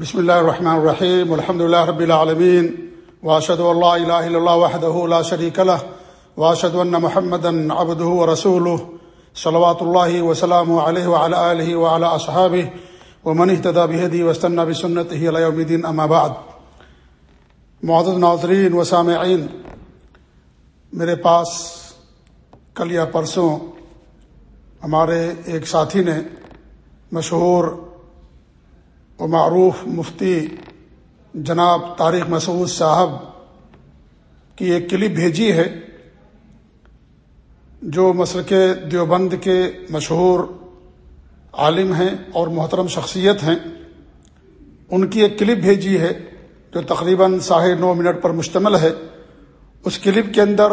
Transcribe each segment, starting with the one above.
بسم اللہ الرحمن الرحیم، الحمد لله رب العالمین واشهد ان لا اله الا الله وحده لا شريك له واشهد ان محمدا عبده ورسوله صلوات الله وسلامه عليه وعلى اله وعلى اصحابه ومن اهتدى بهديه واستنى بسنته الى يوم الدين اما بعد۔ معزز ناظرین و سامعین، میرے پاس کل یا پرسوں ہمارے ایک ساتھی نے مشہور و معروف مفتی جناب طارق مسعود صاحب کی ایک کلپ بھیجی ہے، جو مسلک دیوبند کے مشہور عالم ہیں اور محترم شخصیت ہیں۔ ان کی ایک کلپ بھیجی ہے، جو تقریباً ساڑھے نو منٹ پر مشتمل ہے۔ اس کلپ کے اندر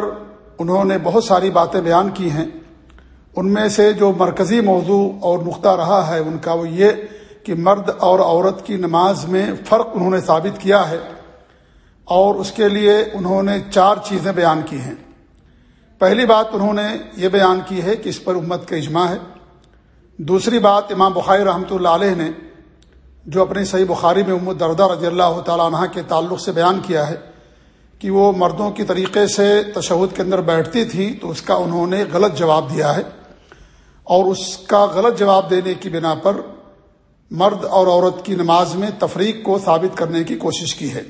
انہوں نے بہت ساری باتیں بیان کی ہیں۔ ان میں سے جو مرکزی موضوع اور نقطہ رہا ہے، ان کا وہ یہ کہ مرد اور عورت کی نماز میں فرق انہوں نے ثابت کیا ہے اور اس کے لیے انہوں نے چار چیزیں بیان کی ہیں۔ پہلی بات انہوں نے یہ بیان کی ہے کہ اس پر امت کا اجماع ہے۔ دوسری بات امام بخاری رحمۃ اللہ علیہ نے، جو اپنی صحیح بخاری میں امت دردہ رضی اللہ تعالیٰ عنہ کے تعلق سے بیان کیا ہے کہ وہ مردوں کی طریقے سے تشہد کے اندر بیٹھتی تھی، تو اس کا انہوں نے غلط جواب دیا ہے۔ اور اس کا غلط جواب دینے کی بنا پر مرد اور عورت کی نماز میں تفریق کو ثابت کرنے کی کوشش کی ہے۔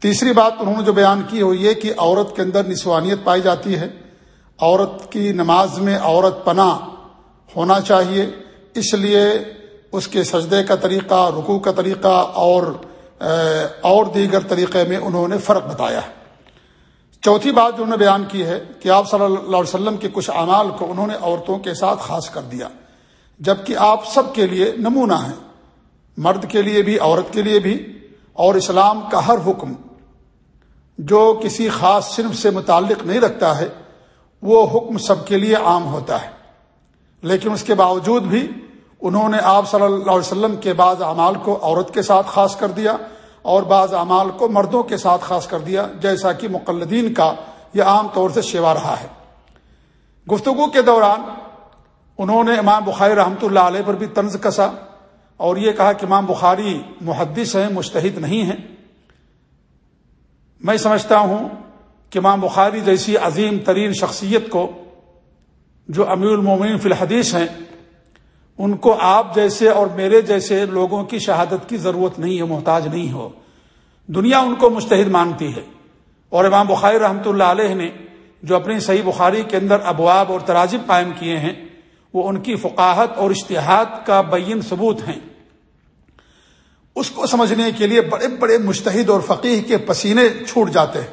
تیسری بات انہوں نے جو بیان کی وہ یہ کہ عورت کے اندر نسوانیت پائی جاتی ہے۔ عورت کی نماز میں عورت پناہ ہونا چاہیے، اس لیے اس کے سجدے کا طریقہ، رکوع کا طریقہ اور اور دیگر طریقے میں انہوں نے فرق بتایا ہے۔ چوتھی بات جو انہوں نے بیان کی ہے کہ آپ صلی اللہ علیہ وسلم کے کچھ اعمال کو انہوں نے عورتوں کے ساتھ خاص کر دیا۔ جبکہ آپ سب کے لیے نمونہ ہیں۔ مرد کے لیے بھی، عورت کے لیے بھی۔ اور اسلام کا ہر حکم جو کسی خاص صنف سے متعلق نہیں رکھتا ہے، وہ حکم سب کے لیے عام ہوتا ہے۔ لیکن اس کے باوجود بھی انہوں نے آپ صلی اللہ علیہ وسلم کے بعض اعمال کو عورت کے ساتھ خاص کر دیا اور بعض اعمال کو مردوں کے ساتھ خاص کر دیا، جیسا کہ مقلدین کا یہ عام طور سے شیوا رہا ہے۔ گفتگو کے دوران انہوں نے امام بخاری رحمۃ اللہ علیہ پر بھی طنز کسا اور یہ کہا کہ امام بخاری محدث ہیں مشتحد نہیں ہیں۔ میں سمجھتا ہوں کہ امام بخاری جیسی عظیم ترین شخصیت کو جو امیر المومن فی الحدیث ہیں، ان کو آپ جیسے اور میرے جیسے لوگوں کی شہادت کی ضرورت نہیں ہے، محتاج نہیں ہو۔ دنیا ان کو مستحد مانتی ہے۔ اور امام بخاری رحمۃ اللہ علیہ نے جو اپنی صحیح بخاری کے اندر ابواب اور تراجب قائم کیے ہیں وہ ان کی فقاہت اور اشتہاد کا بین ثبوت ہیں۔ اس کو سمجھنے کے لیے بڑے بڑے مشتحد اور فقیح کے پسینے چھوٹ جاتے ہیں۔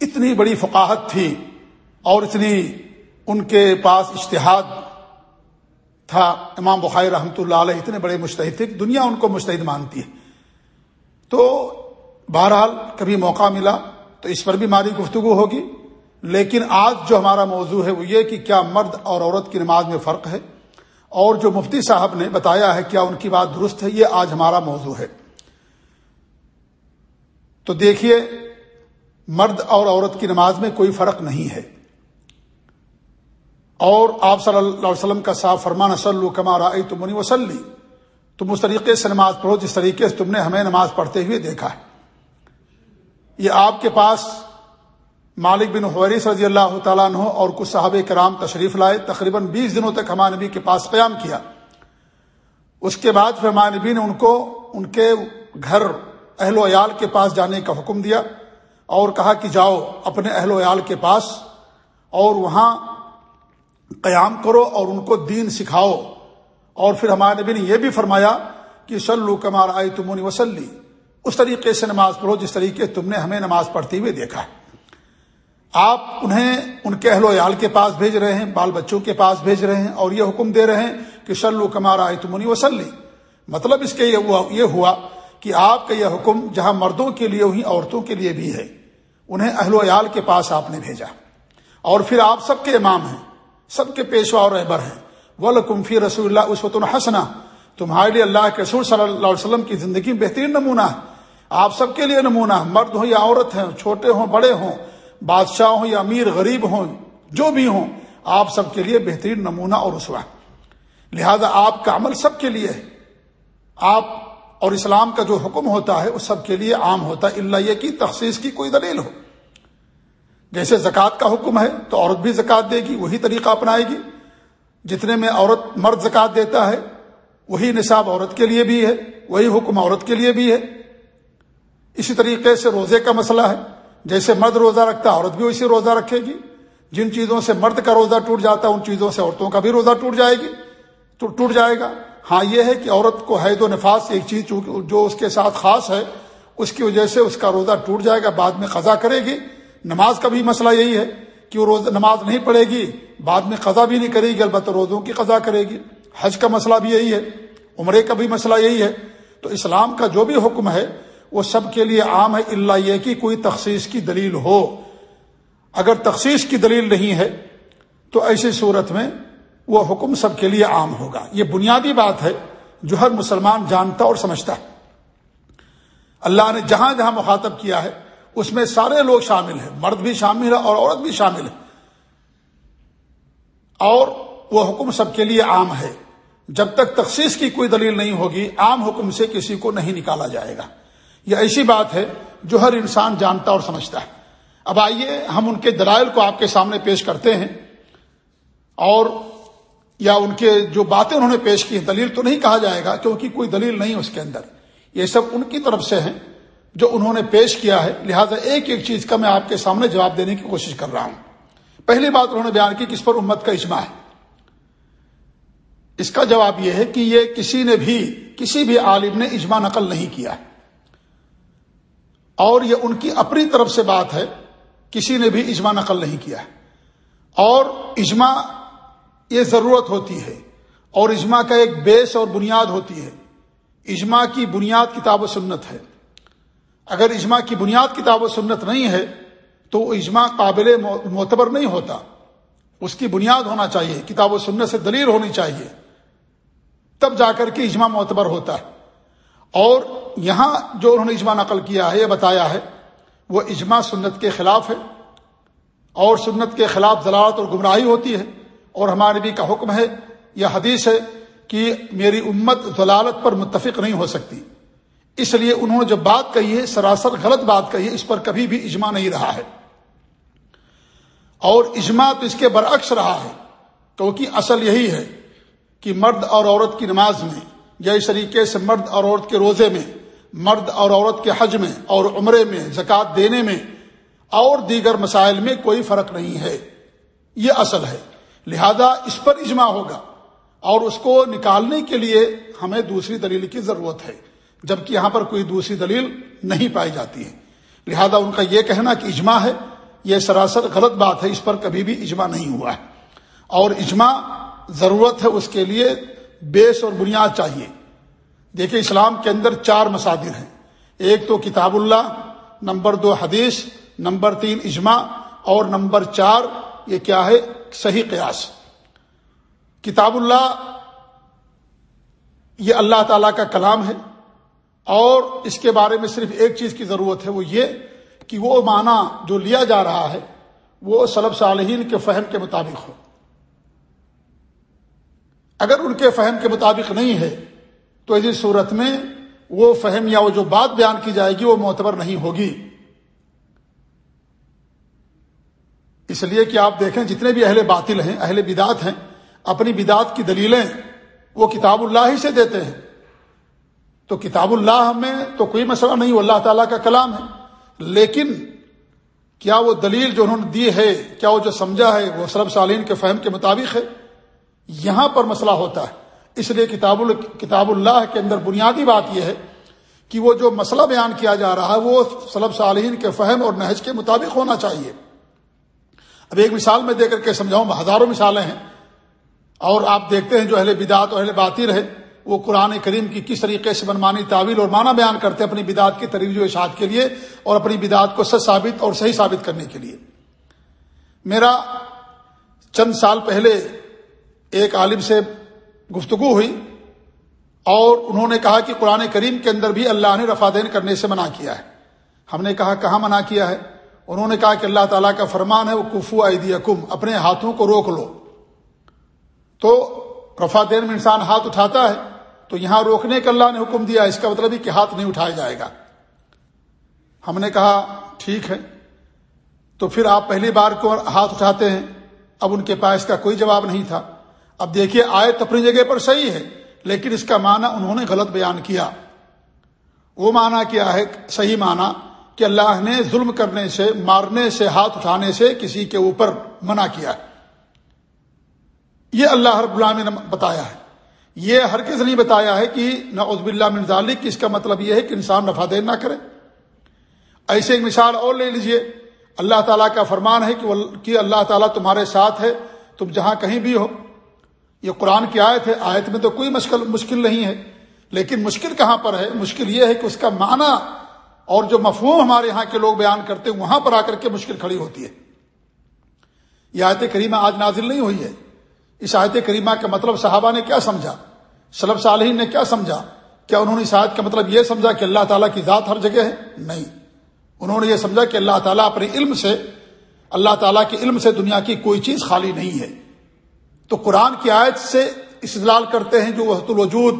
اتنی بڑی فقاہت تھی اور اتنی ان کے پاس اشتہاد تھا۔ امام بخاری رحمۃ اللہ علیہ اتنے بڑے مشتحد تھے دنیا ان کو مشتحد مانتی ہے۔ تو بہرحال کبھی موقع ملا تو اس پر بھی ہماری گفتگو ہوگی۔ لیکن آج جو ہمارا موضوع ہے وہ یہ کہ کیا مرد اور عورت کی نماز میں فرق ہے؟ اور جو مفتی صاحب نے بتایا ہے کیا ان کی بات درست ہے؟ یہ آج ہمارا موضوع ہے۔ تو دیکھیے، مرد اور عورت کی نماز میں کوئی فرق نہیں ہے۔ اور آپ صلی اللہ علیہ وسلم کا صاف فرمان صلی کمارا تم وسلی تم اس طریقے سے نماز پڑھو جس طریقے سے تم نے ہمیں نماز پڑھتے ہوئے دیکھا ہے۔ یہ آپ کے پاس مالک بن حویرث رضی اللہ تعالیٰ عنہ اور کچھ صحابہ کرام تشریف لائے، تقریباً بیس دنوں تک ہمارے نبی کے پاس قیام کیا۔ اس کے بعد پھر ہمارے نبی نے ان کو ان کے گھر اہل و عیال کے پاس جانے کا حکم دیا اور کہا کہ جاؤ اپنے اہل و عیال کے پاس اور وہاں قیام کرو اور ان کو دین سکھاؤ۔ اور پھر ہمارے نبی نے یہ بھی فرمایا کہ سلو کمار آئی تمونی وسلی اس طریقے سے نماز پڑھو جس طریقے تم نے ہمیں نماز پڑھتے ہوئے دیکھا۔ ہے آپ انہیں ان کے اہل و عیال کے پاس بھیج رہے ہیں، بال بچوں کے پاس بھیج رہے ہیں اور یہ حکم دے رہے ہیں کہ سلو کمارا تمنی وسلی مطلب اس کے یہ ہوا کہ آپ کا یہ حکم جہاں مردوں کے لیے وہیں عورتوں کے لیے بھی ہے، انہیں اہل و عیال کے پاس آپ نے بھیجا۔ اور پھر آپ سب کے امام ہیں، سب کے پیشوا اور رہبر ہیں۔ ولکمفی رسول اللہ اس وقت الحسنہ تمہارے لیے اللہ کے رسول صلی اللہ علیہ وسلم کی زندگی بہترین نمونہ ہے۔ آپ سب کے لیے نمونہ مرد ہوں یا عورت ہیں، چھوٹے ہوں، بڑے ہوں بادشاہ ہوں یا امیر، غریب ہوں، جو بھی ہوں، آپ سب کے لیے بہترین نمونہ اور رسوا لہذا آپ کا عمل سب کے لیے ہے۔ آپ اور اسلام کا جو حکم ہوتا ہے وہ سب کے لیے عام ہوتا ہے۔ اللہ یہ کہ تخصیص کی کوئی دلیل ہو۔ جیسے زکوٰۃ کا حکم ہے، تو عورت بھی زکوٰۃ دے گی، وہی طریقہ اپنائے گی۔ جتنے میں عورت مرد زکوٰۃ دیتا ہے، وہی نصاب عورت کے لیے بھی ہے، وہی حکم عورت کے لیے بھی ہے۔ اسی طریقے سے روزے کا مسئلہ ہے۔ جیسے مرد روزہ رکھتا ہے، عورت بھی ویسے روزہ رکھے گی۔ جن چیزوں سے مرد کا روزہ ٹوٹ جاتا ہے، ان چیزوں سے عورتوں کا بھی روزہ ٹوٹ جائے گی، تو ٹوٹ جائے گا۔ ہاں یہ ہے کہ عورت کو حید و نفاذ ایک چیز جو اس کے ساتھ خاص ہے، اس کی وجہ سے اس کا روزہ ٹوٹ جائے گا، بعد میں قضا کرے گی۔ نماز کا بھی مسئلہ یہی ہے کہ وہ روز نماز نہیں پڑھے گی، بعد میں قضا بھی نہیں کرے گی، البتہ روزوں کی قضا کرے گی۔ حج کا مسئلہ بھی یہی ہے، عمرے کا بھی مسئلہ یہی ہے۔ تو اسلام کا جو بھی حکم ہے وہ سب کے لیے عام ہے اللہ یہ کہ کوئی تخصیص کی دلیل ہو۔ اگر تخصیص کی دلیل نہیں ہے، تو ایسی صورت میں وہ حکم سب کے لیے عام ہوگا۔ یہ بنیادی بات ہے جو ہر مسلمان جانتا اور سمجھتا ہے۔ اللہ نے جہاں جہاں مخاطب کیا ہے، اس میں سارے لوگ شامل ہیں۔ مرد بھی شامل ہے اور عورت بھی شامل ہے۔ اور وہ حکم سب کے لیے عام ہے۔ جب تک تخصیص کی کوئی دلیل نہیں ہوگی، عام حکم سے کسی کو نہیں نکالا جائے گا۔ یہ ایسی بات ہے جو ہر انسان جانتا اور سمجھتا ہے۔ اب آئیے ہم ان کے دلائل کو آپ کے سامنے پیش کرتے ہیں۔ اور یا ان کے جو باتیں انہوں نے پیش کی دلیل تو نہیں کہا جائے گا کیونکہ کوئی دلیل نہیں اس کے اندر۔ یہ سب ان کی طرف سے ہیں جو انہوں نے پیش کیا ہے۔ لہذا ایک ایک چیز کا میں آپ کے سامنے جواب دینے کی کوشش کر رہا ہوں۔ پہلی بات انہوں نے بیان کی کس پر امت کا اجماع ہے۔ اس کا جواب یہ ہے کہ یہ کسی نے بھی، کسی بھی عالم نے اجماع نقل نہیں کیا۔ ہے اور یہ ان کی اپنی طرف سے بات ہے، کسی نے بھی اجماع نقل نہیں کیا ہے۔ اور اجماع یہ ضرورت ہوتی ہے، اور اجماع کا ایک بیس اور بنیاد ہوتی ہے۔ اجماع کی بنیاد کتاب و سنت ہے۔ اگر اجماع کی بنیاد کتاب و سنت نہیں ہے، تو اجماع قابل معتبر نہیں ہوتا۔ اس کی بنیاد ہونا چاہیے، کتاب و سنت سے دلیل ہونی چاہیے۔ تب جا کر کے اجماع معتبر ہوتا ہے۔ اور یہاں جو انہوں نے اجماع نقل کیا ہے، یہ بتایا ہے، وہ اجماع سنت کے خلاف ہے۔ اور سنت کے خلاف ضلالت اور گمراہی ہوتی ہے۔ اور ہمارے نبی کا حکم ہے، یہ حدیث ہے کہ میری امت ضلالت پر متفق نہیں ہو سکتی۔ اس لیے انہوں نے جو بات کہی ہے، سراسر غلط بات کہی ہے، اس پر کبھی بھی اجماع نہیں رہا ہے۔ اور اجماع تو اس کے برعکس رہا ہے، کیونکہ اصل یہی ہے کہ مرد اور عورت کی نماز میں یا اس طریقے سے مرد اور عورت کے روزے میں، مرد اور عورت کے حج میں اور عمرے میں، زکوٰۃ دینے میں اور دیگر مسائل میں کوئی فرق نہیں ہے۔ یہ اصل ہے۔ لہذا اس پر اجماع ہوگا اور اس کو نکالنے کے لیے ہمیں دوسری دلیل کی ضرورت ہے، جبکہ یہاں پر کوئی دوسری دلیل نہیں پائی جاتی ہے۔ لہذا ان کا یہ کہنا کہ اجماع ہے، یہ سراسر غلط بات ہے، اس پر کبھی بھی اجماع نہیں ہوا ہے۔ اور اجماع ضرورت ہے اس کے لیے بیس اور بنیاد چاہیے۔ دیکھیں اسلام کے اندر چار مسادر ہیں۔ ایک تو کتاب اللہ، نمبر دو حدیث، نمبر تین اجماع، اور نمبر چار یہ کیا ہے، صحیح قیاس۔ کتاب اللہ، یہ اللہ تعالی کا کلام ہے۔ اور اس کے بارے میں صرف ایک چیز کی ضرورت ہے، وہ یہ کہ وہ معنی جو لیا جا رہا ہے، وہ سلب صالحین کے فہم کے مطابق ہو۔ اگر ان کے فہم کے مطابق نہیں ہے، تو ایسی صورت میں وہ فہم یا وہ جو بات بیان کی جائے گی وہ معتبر نہیں ہوگی۔ اس لیے کہ آپ دیکھیں جتنے بھی اہل باطل ہیں، اہل بدات ہیں، اپنی بدات کی دلیلیں وہ کتاب اللہ ہی سے دیتے ہیں۔ تو کتاب اللہ میں تو کوئی مسئلہ نہیں، وہ اللہ تعالیٰ کا کلام ہے۔ لیکن کیا وہ دلیل جو انہوں نے دی ہے، کیا وہ جو سمجھا ہے، وہ سرب سالین کے فہم کے مطابق ہے؟ یہاں پر مسئلہ ہوتا ہے۔ اس لیے کتاب کتاب اللہ کے اندر بنیادی بات یہ ہے کہ وہ جو مسئلہ بیان کیا جا رہا ہے وہ سلب صالحین کے فہم اور نہج کے مطابق ہونا چاہیے۔ اب ایک مثال میں دے کر کے سمجھاؤں، ہزاروں مثالیں ہیں۔ اور آپ دیکھتے ہیں جو اہل بدعت اور اہل باطر ہے وہ قرآن کریم کی کس طریقے سے منمانی تعویل اور معنی بیان کرتے ہیں اپنی بدعت کی ترویج و اشاعت کے لیے اور اپنی بدعت کو سچ ثابت اور صحیح ثابت کرنے کے لیے۔ میرا چند سال پہلے ایک عالم سے گفتگو ہوئی اور انہوں نے کہا کہ قرآن کریم کے اندر بھی اللہ نے رفا دین کرنے سے منع کیا ہے۔ ہم نے کہا، کہاں منع کیا ہے؟ انہوں نے کہا کہ اللہ تعالیٰ کا فرمان ہے وہ کفو عیدی اپنے ہاتھوں کو روک لو۔ تو رفا دین میں انسان ہاتھ اٹھاتا ہے، تو یہاں روکنے کا اللہ نے حکم دیا، اس کا مطلب ہی کہ ہاتھ نہیں اٹھایا جائے گا۔ ہم نے کہا، ٹھیک ہے۔ تو پھر آپ پہلی بار کو ہاتھ اٹھاتے ہیں؟ اب ان کے پاس کا کوئی جواب نہیں تھا۔ اب دیکھیے آیت اپنی جگہ پر صحیح ہے، لیکن اس کا معنی انہوں نے غلط بیان کیا۔ وہ معنی کیا ہے، صحیح معنی کہ اللہ نے ظلم کرنے سے، مارنے سے، ہاتھ اٹھانے سے کسی کے اوپر منع کیا ہے۔ یہ اللہ ہر غلام نے بتایا ہے۔ یہ ہر کس نہیں بتایا ہے کہ نعوذ باللہ من ذالک، اس کا مطلب یہ ہے کہ انسان نفع دین نہ کرے۔ ایسے ایک مثال اور لے لیجیے۔ اللہ تعالیٰ کا فرمان ہے کہ اللہ تعالیٰ تمہارے ساتھ ہے، تم جہاں کہیں بھی ہو۔ یہ قرآن کی آیت ہے، آیت میں تو کوئی مشکل مشکل نہیں ہے۔ لیکن مشکل کہاں پر ہے؟ مشکل یہ ہے کہ اس کا معنی اور جو مفہوم ہمارے یہاں کے لوگ بیان کرتے ہیں، وہاں پر آ کر کے مشکل کھڑی ہوتی ہے۔ یہ آیت کریمہ آج نازل نہیں ہوئی ہے۔ اس آیت کریمہ کا مطلب صحابہ نے کیا سمجھا؟ سلب صالحین نے کیا سمجھا؟ کیا انہوں نے اس آیت کا مطلب یہ سمجھا کہ اللہ تعالیٰ کی ذات ہر جگہ ہے؟ نہیں۔ انہوں نے یہ سمجھا کہ اللہ تعالیٰ اپنے علم سے، اللہ تعالیٰ کے علم سے دنیا کی کوئی چیز خالی نہیں ہے۔ تو قرآن کی آیت سے استدلال کرتے ہیں جو وحت الوجود،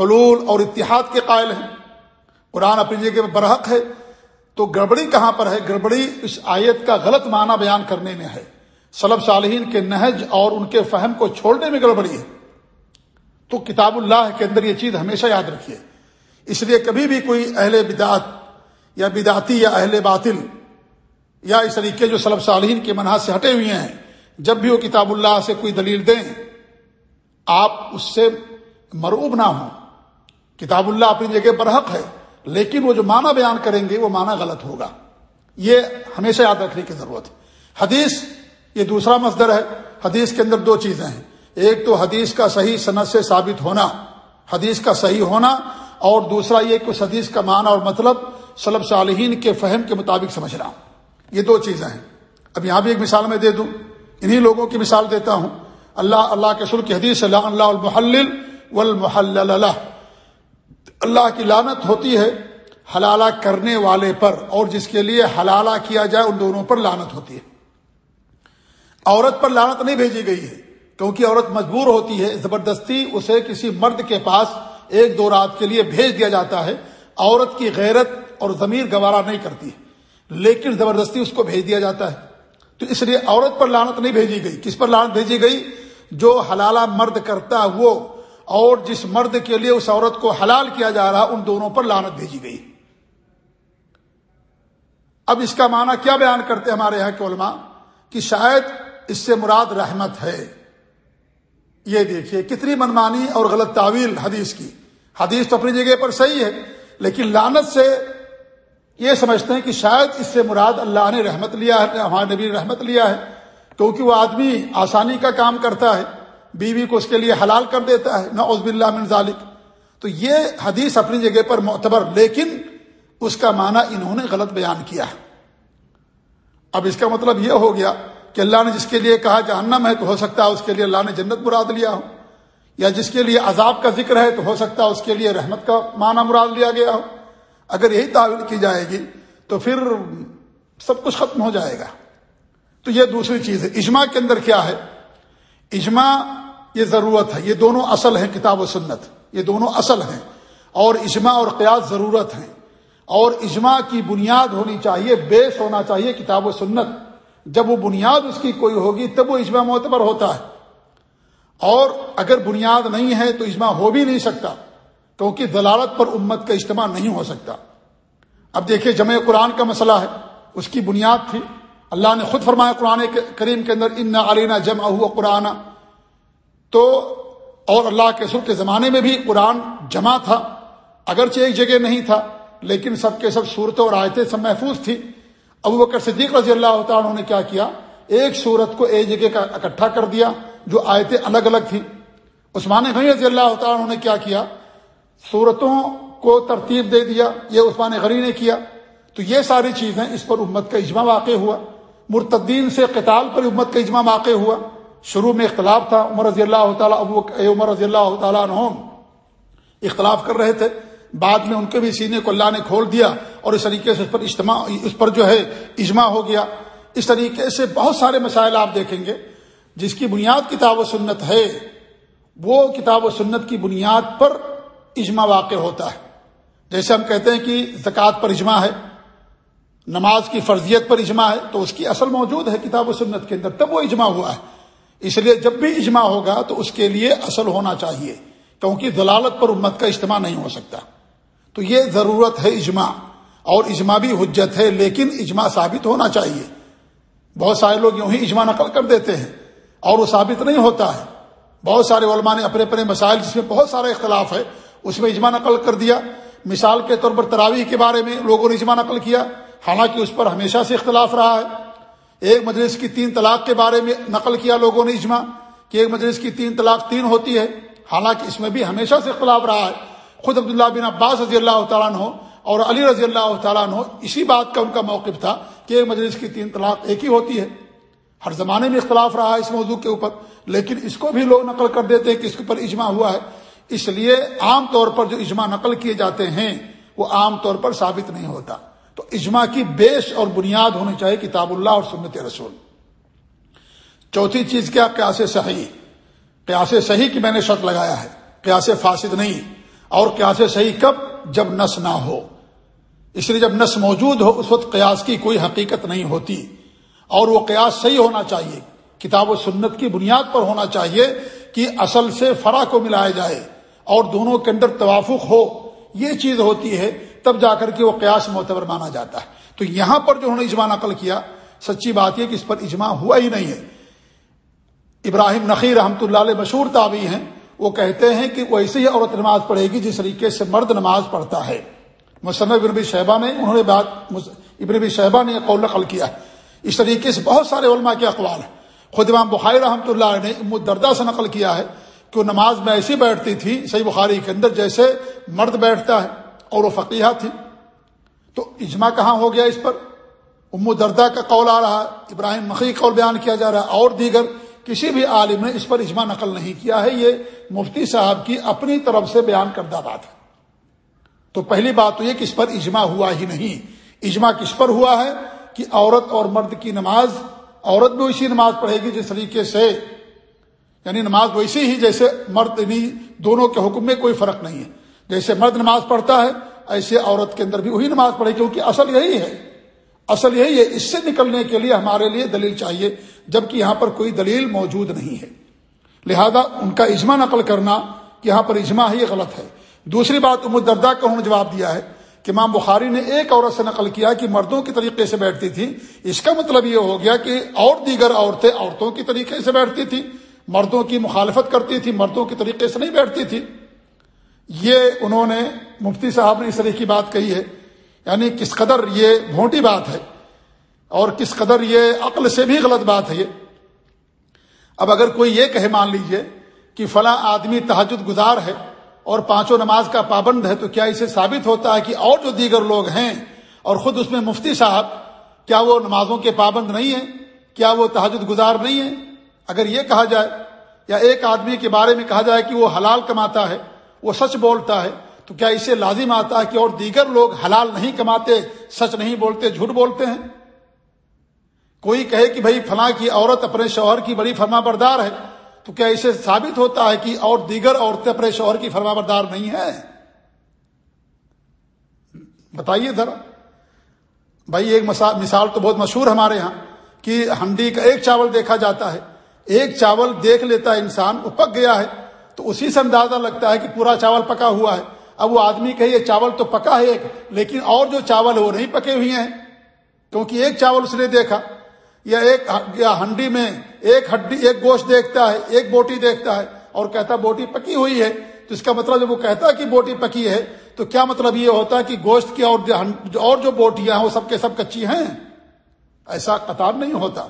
حلول اور اتحاد کے قائل ہیں۔ قرآن اپنی جگہ برحق ہے، تو گڑبڑی کہاں پر ہے؟ گڑبڑی اس آیت کا غلط معنی بیان کرنے میں ہے۔ سلب صالحین کے نہج اور ان کے فہم کو چھوڑنے میں گڑبڑی ہے۔ تو کتاب اللہ کے اندر یہ چیز ہمیشہ یاد رکھیے۔ اس لیے کبھی بھی کوئی اہل بدعت یا بدعتی یا اہل باطل یا اس طریقے جو سلب صالحین کے منحص سے ہٹے ہوئے ہیں جب بھی وہ کتاب اللہ سے کوئی دلیل دیں، آپ اس سے مرعوب نہ ہوں۔ کتاب اللہ اپنی جگہ برحق ہے، لیکن وہ جو معنی بیان کریں گے، وہ معنی غلط ہوگا۔ یہ ہمیشہ یاد رکھنے کی ضرورت ہے۔ حدیث، یہ دوسرا مصدر ہے۔ حدیث کے اندر دو چیزیں ہیں۔ ایک تو حدیث کا صحیح صنعت سے ثابت ہونا، حدیث کا صحیح ہونا، اور دوسرا یہ کہ اس حدیث کا معنی اور مطلب سلب صالحین کے فہم کے مطابق سمجھنا۔ یہ دو چیزیں ہیں۔ اب یہاں بھی ایک مثال میں دے دوں۔ انہی لوگوں کی مثال دیتا ہوں۔ اللہ اللہ کے سل کی حدیث اللہ اللہ المحل والمحلل اللہ اللہ کی لانت ہوتی ہے حلالہ کرنے والے پر، اور جس کے لیے حلالہ کیا جائے ان دونوں پر لانت ہوتی ہے۔ عورت پر لانت نہیں بھیجی گئی ہے، کیونکہ عورت مجبور ہوتی ہے، زبردستی اسے کسی مرد کے پاس ایک دو رات کے لیے بھیج دیا جاتا ہے۔ عورت کی غیرت اور ضمیر گوارا نہیں کرتی ہے لیکن زبردستی اس کو بھیج دیا جاتا ہے۔ تو اس لیے عورت پر لانت نہیں بھیجی گئی۔ کس پر لانت بھیجی گئی؟ جو حلالہ مرد کرتا وہ، اور جس مرد کے لیے اس عورت کو حلال کیا جا رہا، ان دونوں پر لانت بھیجی گئی۔ اب اس کا معنی کیا بیان کرتے ہمارے یہاں کے علماء؟ کہ شاید اس سے مراد رحمت ہے۔ یہ دیکھیے، کتنی منمانی اور غلط تعویل حدیث کی۔ حدیث تو اپنی جگہ پر صحیح ہے، لیکن لانت سے یہ سمجھتے ہیں کہ شاید اس سے مراد اللہ نے رحمت لیا ہے، ہمارے نبی نے رحمت لیا ہے، کیونکہ وہ آدمی آسانی کا کام کرتا ہے، بیوی کو اس کے لیے حلال کر دیتا ہے نہ عزب اللہ من ذالک۔ تو یہ حدیث اپنی جگہ پر معتبر، لیکن اس کا معنی انہوں نے غلط بیان کیا ہے۔ اب اس کا مطلب یہ ہو گیا کہ اللہ نے جس کے لیے کہا جہنم ہے تو ہو سکتا ہے اس کے لیے اللہ نے جنت مراد لیا ہو، یا جس کے لیے عذاب کا ذکر ہے تو ہو سکتا ہے اس کے لیے رحمت کا معنی مراد لیا گیا ہو۔ اگر یہی تعویل کی جائے گی تو پھر سب کچھ ختم ہو جائے گا۔ تو یہ دوسری چیز ہے۔ اجماع کے اندر کیا ہے؟ اجماع یہ ضرورت ہے۔ یہ دونوں اصل ہیں کتاب و سنت۔ یہ دونوں اصل ہیں۔ اور اجماع اور قیاس ضرورت ہیں۔ اور اجماع کی بنیاد ہونی چاہیے، بیس ہونا چاہیے کتاب و سنت۔ جب وہ بنیاد اس کی کوئی ہوگی، تب وہ اجماع معتبر ہوتا ہے۔ اور اگر بنیاد نہیں ہے تو اجماع ہو بھی نہیں سکتا۔ کیونکہ دلالت پر امت کا اجتماع نہیں ہو سکتا۔ اب دیکھیے جمع قرآن کا مسئلہ ہے۔ اس کی بنیاد تھی۔ اللہ نے خود فرمایا قرآن کریم کے اندر ان علینا جمع ہوا قرآن تو اور اللہ کے سر کے زمانے میں بھی قرآن جمع تھا۔ اگرچہ ایک جگہ نہیں تھا، لیکن سب کے سب صورتوں اور آیتیں سب محفوظ تھی ابو بکر صدیق رضی اللہ تعالیٰ نے کیا کیا؟ ایک صورت کو ایک جگہ کا اکٹھا کر دیا جو آیتیں الگ الگ تھیں۔ عثمان غنی رضی اللہ تعالیٰ نے کیا کیا؟ صورتوں کو ترتیب دے دیا، یہ عثمان غنی نے کیا۔ تو یہ ساری چیزیں اس پر امت کا اجماع واقع ہوا۔ مرتدین سے قتال پر امت کا اجماع واقع ہوا۔ شروع میں اختلاف تھا، عمر رضی اللہ تعالیٰ، ابو عمر رضی اللہ تعالیٰ عنہ اختلاف کر رہے تھے۔ بعد میں ان کے بھی سینے کو اللہ نے کھول دیا اور اس طریقے سے اس پر اجتماع، اس پر جو ہے اجماع ہو گیا۔ اس طریقے سے بہت سارے مسائل آپ دیکھیں گے۔ جس کی بنیاد کتاب و سنت ہے، وہ کتاب و سنت کی بنیاد پر اجماع واقع ہوتا ہے۔ جیسے ہم کہتے ہیں کہ زکوٰۃ پر اجماع ہے، نماز کی فرضیت پر اجماع ہے، تو اس کی اصل موجود ہے کتاب و سنت کے اندر، تب وہ اجماع ہوا ہے۔ اس لیے جب بھی اجماع ہوگا تو اس کے لیے اصل ہونا چاہیے، کیونکہ دلالت پر امت کا اجتماع نہیں ہو سکتا۔ تو یہ ضرورت ہے اجماع، اور اجماع بھی حجت ہے، لیکن اجماع ثابت ہونا چاہیے۔ بہت سارے لوگ یوں ہی اجماع نقل کر دیتے ہیں، اور وہ ثابت نہیں ہوتا ہے۔ بہت سارے علماء نے اپنے اپنے مسائل جس میں بہت سارا اختلاف ہے اس میں اجماع نقل کر دیا۔ مثال کے طور پر تراویح کے بارے میں لوگوں نے اجماع نقل کیا۔ حالانکہ اس پر ہمیشہ سے اختلاف رہا ہے۔ ایک مجلس کی تین طلاق کے بارے میں نقل کیا لوگوں نے اجماع کہ ایک مجلس کی تین طلاق تین ہوتی ہے۔ حالانکہ اس میں بھی ہمیشہ سے اختلاف رہا ہے۔ خود عبداللہ بن عباس رضی اللہ تعالیٰ عنہ اور علی رضی اللہ تعالیٰ عنہ اسی بات کا ان کا موقف تھا کہ ایک مجلس کی تین طلاق ایک ہی ہوتی ہے۔ ہر زمانے میں اختلاف رہا ہے اس موضوع کے اوپر، لیکن اس کو بھی لوگ نقل کر دیتے ہیں کہ اس کے اوپر اجماع ہوا ہے۔ اس لیے عام طور پر جو اجماع نقل کیے جاتے ہیں، وہ عام طور پر ثابت نہیں ہوتا۔ تو اجماع کی بیش اور بنیاد ہونی چاہیے کتاب اللہ اور سنت رسول۔ چوتھی چیز کیا؟ قیاس صحیح۔ قیاس صحیح کی میں نے شرط لگایا ہے۔ قیاس فاسد نہیں۔ اور قیاس صحیح کب؟ جب نس نہ ہو۔ اس لیے جب نس موجود ہو، اس وقت قیاس کی کوئی حقیقت نہیں ہوتی۔ اور وہ قیاس صحیح ہونا چاہیے۔ کتاب و سنت کی بنیاد پر ہونا چاہیے کہ اصل سے فرا کو ملایا جائے۔ اور دونوں کے اندر توافق ہو، یہ چیز ہوتی ہے، تب جا کر کے وہ قیاس معتبر مانا جاتا ہے۔ تو یہاں پر جو انہوں نے اجماع نقل کیا، سچی بات یہ کہ اس پر اجماع ہوا ہی نہیں ہے۔ ابراہیم نقی رحمۃ اللہ علیہ مشہور تابی ہیں، وہ کہتے ہیں کہ ویسے ہی عورت نماز پڑھے گی جس طریقے سے مرد نماز پڑھتا ہے۔ مصنف ابن شہبہ نے انہوں نے بات ابن شہبہ نے قول نقل کیا۔ ہے اس طریقے سے بہت سارے علماء کے اقوال ہیں۔ خود امام بخاری رحمۃ اللہ نے دردہ سے نقل کیا ہے۔ کہ نماز میں ایسی بیٹھتی تھی، صحیح بخاری کے اندر جیسے مرد بیٹھتا ہے اور وہ فقیہ تھی۔ تو اجماع کہاں ہو گیا اس پر؟ ام دردہ کا قول آ رہا ابراہیم مخی قول بیان کیا جا رہا اور دیگر کسی بھی عالم نے اس پر اجماع نقل نہیں کیا ہے، یہ مفتی صاحب کی اپنی طرف سے بیان کردہ بات ہے۔ تو پہلی بات تو یہ کہ اس پر اجماع ہوا ہی نہیں۔ اجماع کس پر ہوا ہے؟ کہ عورت اور مرد کی نماز، عورت بھی اسی نماز پڑھے گی جس طریقے سے یعنی نماز ویسی ہی جیسے مرد یعنی دونوں کے حکم میں کوئی فرق نہیں ہے۔ جیسے مرد نماز پڑھتا ہے، ایسے عورت کے اندر بھی وہی نماز پڑھے، کیونکہ اصل یہی ہے۔ اصل یہی ہے، اس سے نکلنے کے لیے ہمارے لیے دلیل چاہیے، جبکہ یہاں پر کوئی دلیل موجود نہیں ہے۔ لہذا ان کا اجماع نقل کرنا کہ یہاں پر اجماع ہی غلط ہے۔ دوسری بات امدردہ کا انہوں نے جواب دیا ہے کہ امام بخاری نے ایک عورت سے نقل کیا کہ مردوں کی طریقے سے بیٹھتی تھی۔ اس کا مطلب یہ ہو گیا کہ اور دیگر عورتیں عورتوں کی طریقے سے بیٹھتی تھی مردوں کی مخالفت کرتی تھی، مردوں کی طریقے سے نہیں بیٹھتی تھی۔ یہ انہوں نے، مفتی صاحب نے اس طرح کی بات کہی ہے۔ یعنی کس قدر یہ بھونٹی بات ہے اور کس قدر یہ عقل سے بھی غلط بات ہے یہ۔ اب اگر کوئی یہ کہے، مان لیجیے کہ فلاں آدمی تحجد گزار ہے اور پانچوں نماز کا پابند ہے، تو کیا اسے ثابت ہوتا ہے کہ اور جو دیگر لوگ ہیں اور خود اس میں مفتی صاحب، کیا وہ نمازوں کے پابند نہیں ہیں؟ کیا وہ تحجد گزار نہیں ہیں؟ اگر یہ کہا جائے یا ایک آدمی کے بارے میں کہا جائے کہ وہ حلال کماتا ہے، وہ سچ بولتا ہے، تو کیا اسے لازم آتا ہے کہ اور دیگر لوگ حلال نہیں کماتے، سچ نہیں بولتے، جھوٹ بولتے ہیں؟ کوئی کہے کہ بھائی فلاں کی عورت اپنے شوہر کی بڑی فرما بردار ہے، تو کیا اسے ثابت ہوتا ہے کہ اور دیگر عورتیں اپنے شوہر کی فرما بردار نہیں ہیں؟ بتائیے ذرا۔ بھائی ایک مثال تو بہت مشہور ہمارے ہاں کہ ہنڈی کا ایک چاول دیکھا جاتا ہے۔ ایک چاول دیکھ لیتا ہے انسان، وہ پک گیا ہے، تو اسی سے اندازہ لگتا ہے کہ پورا چاول پکا ہوا ہے۔ اب وہ آدمی کہ یہ چاول تو پکا ہے ایک، لیکن اور جو چاول ہے وہ نہیں پکے ہوئے ہیں۔ کیونکہ ایک چاول اس نے دیکھا، یا ایک یا ہنڈی میں ایک ہڈی، ایک گوشت دیکھتا ہے، ایک بوٹی دیکھتا ہے اور کہتا بوٹی پکی ہوئی ہے۔ تو اس کا مطلب جب وہ کہتا ہے کہ بوٹی پکی ہے، تو کیا مطلب یہ ہوتا ہے کہ گوشت کی اور اور جو بوٹیاں ہیں، وہ سب کے سب کچی ہیں؟ ایسا قطار نہیں ہوتا۔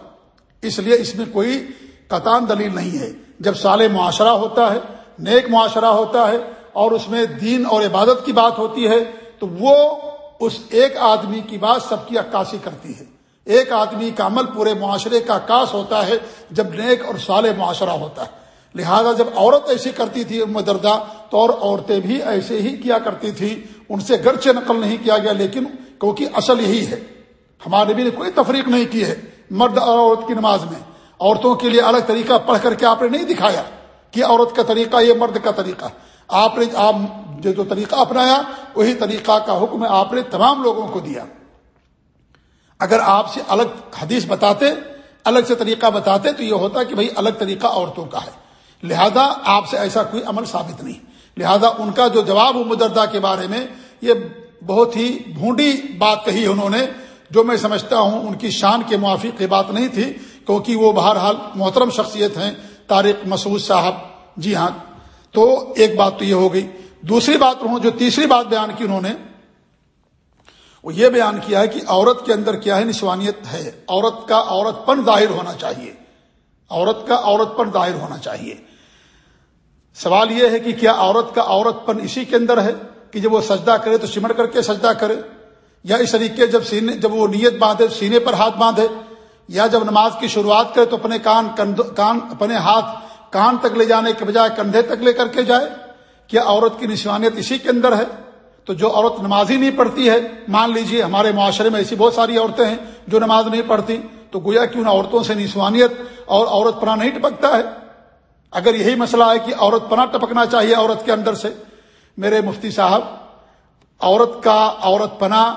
اس لیے اس میں کوئی قطان دلیل نہیں ہے۔ جب سال معاشرہ ہوتا ہے، نیک معاشرہ ہوتا ہے اور اس میں دین اور عبادت کی بات ہوتی ہے، تو وہ اس ایک آدمی کی بات سب کی عکاسی کرتی ہے۔ ایک آدمی کا عمل پورے معاشرے کا کاس ہوتا ہے جب نیک اور سال معاشرہ ہوتا ہے۔ لہذا جب عورت ایسی کرتی تھی مدردہ تو اور عورتیں بھی ایسے ہی کیا کرتی تھی۔ ان سے گرچہ نقل نہیں کیا گیا، لیکن کیونکہ اصل یہی ہے۔ ہمارے بھی نے کوئی تفریق نہیں کی ہے مرد اور عورت کی نماز میں۔ عورتوں کے لیے الگ طریقہ پڑھ کر کے آپ نے نہیں دکھایا کہ عورت کا طریقہ یہ مرد کا طریقہ۔ آپ نے آپ جو جو طریقہ اپنایا، وہی طریقہ کا حکم آپ نے تمام لوگوں کو دیا۔ اگر آپ سے الگ حدیث بتاتے، الگ سے طریقہ بتاتے تو یہ ہوتا کہ بھائی الگ طریقہ عورتوں کا ہے۔ لہذا آپ سے ایسا کوئی عمل ثابت نہیں۔ لہذا ان کا جو جواب مدردہ کے بارے میں یہ بہت ہی بھونڈی بات کہی انہوں نے، جو میں سمجھتا ہوں ان کی شان کے موافق یہ بات نہیں تھی۔ کیونکہ وہ بہرحال محترم شخصیت ہیں، طارق مسعود صاحب۔ جی ہاں تو ایک بات تو یہ ہو گئی۔ دوسری بات جو تیسری بات بیان کی انہوں نے، وہ یہ بیان کیا ہے کہ عورت کے اندر کیا ہے؟ نسوانیت ہے۔ عورت کا عورت پن ظاہر ہونا چاہیے۔ عورت کا عورت پن ظاہر ہونا چاہیے۔ سوال یہ ہے کہ کیا عورت کا عورت پن اسی کے اندر ہے کہ جب وہ سجدہ کرے تو سمٹ کر کے سجدہ کرے؟ یا اس طریقے جب سینے، جب وہ نیت باندھے، سینے پر ہاتھ باندھے یا جب نماز کی شروعات کرے تو اپنے کان کان اپنے ہاتھ کان تک لے جانے کے بجائے کندھے تک لے کر کے جائے کیا عورت کی نشانیت اسی کے اندر ہے۔ تو جو عورت نماز ہی نہیں پڑھتی ہے، مان لیجیے ہمارے معاشرے میں ایسی بہت ساری عورتیں ہیں جو نماز نہیں پڑھتی، تو گویا کہ ان عورتوں سے نسوانیت اور عورت پناہ نہیں ٹپکتا ہے۔ اگر یہی مسئلہ ہے کہ عورت پناہ ٹپکنا چاہیے عورت کے اندر سے، میرے مفتی صاحب، عورت کا عورت پناہ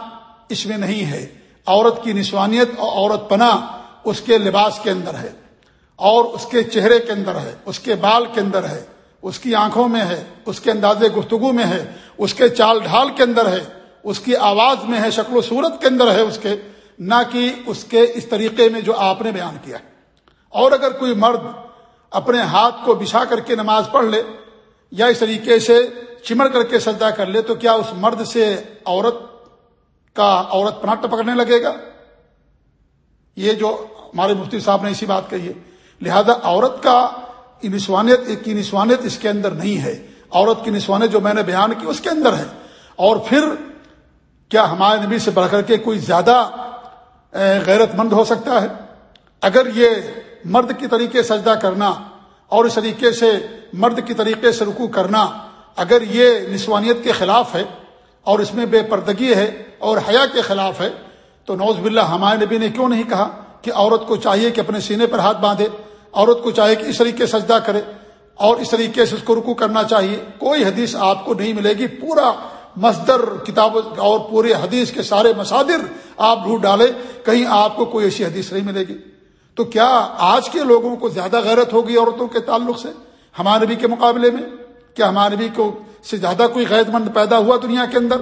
اس میں نہیں ہے۔ عورت کی نسوانیت اور عورت پناہ اس کے لباس کے اندر ہے، اور اس کے چہرے کے اندر ہے، اس کے بال کے اندر ہے، اس کی آنکھوں میں ہے، اس کے انداز گفتگو میں ہے، اس کے چال ڈھال کے اندر ہے، اس کی آواز میں ہے، شکل و صورت کے اندر ہے اس کے، نہ کہ اس کے اس طریقے میں جو آپ نے بیان کیا ہے۔ اور اگر کوئی مرد اپنے ہاتھ کو بچھا کر کے نماز پڑھ لے، یا اس طریقے سے چمڑ کر کے سجدہ کر لے، تو کیا اس مرد سے عورت کا عورت پناہ ٹپکنے لگے گا؟ یہ جو ہمارے مفتی صاحب نے اسی بات کہی ہے۔ لہذا عورت کا نسوانیت کی نسوانیت اس کے اندر نہیں ہے۔ عورت کی نسوانیت جو میں نے بیان کی اس کے اندر ہے۔ اور پھر کیا ہمارے نبی سے بڑھ کر کے کوئی زیادہ غیرت مند ہو سکتا ہے؟ اگر یہ مرد کی طریقے سجدہ کرنا اور اس طریقے سے مرد کی طریقے سے رکو کرنا اگر یہ نسوانیت کے خلاف ہے اور اس میں بے پردگی ہے اور حیا کے خلاف ہے، تو نوز باللہ ہمارے نبی نے کیوں نہیں کہا؟ کہ عورت کو چاہیے کہ اپنے سینے پر ہاتھ باندھے، عورت کو چاہیے کہ اس طریقے سجدہ کرے، اور اس طریقے سے اس کو رکو کرنا چاہیے، کوئی حدیث آپ کو نہیں ملے گی، پورا مصدر کتاب اور پورے حدیث کے سارے مسادر آپ ڈھونڈ ڈالے کہیں آپ کو کوئی ایسی حدیث نہیں ملے گی۔ تو کیا آج کے لوگوں کو زیادہ غیرت ہوگی عورتوں کے تعلق سے؟ ہمارے نبی کے مقابلے میں؟ کیا ہمارے نبی کو سے زیادہ کوئی غیر مند پیدا ہوا دنیا کے اندر؟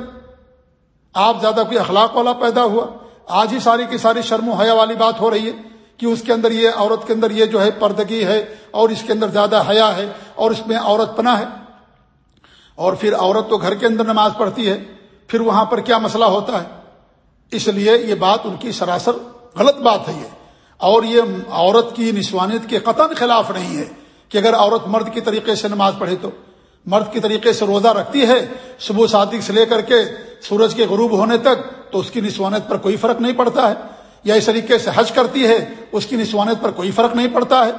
آپ زیادہ کوئی اخلاق والا پیدا ہوا؟ آج ہی ساری کی ساری شرم و حیا والی بات ہو رہی ہے کہ اس کے اندر یہ عورت کے اندر یہ جو ہے پردگی ہے اور اس کے اندر زیادہ حیا ہے اور اس میں عورت پناہ ہے۔ اور پھر عورت تو گھر کے اندر نماز پڑھتی ہے، پھر وہاں پر کیا مسئلہ ہوتا ہے؟ اس لیے یہ بات ان کی سراسر غلط بات ہے یہ۔ اور یہ عورت کی نسوانیت کے قطن خلاف نہیں ہے کہ اگر عورت مرد کی طریقے سے نماز پڑھے تو۔ مرد کی طریقے سے روزہ رکھتی ہے، صبح صادق سے لے کر کے سورج کے غروب ہونے تک تو اس کی نسوانیت پر کوئی فرق نہیں پڑتا ہے۔ یا اس طریقے سے حج کرتی ہے، اس کی نسوانیت پر کوئی فرق نہیں پڑتا ہے۔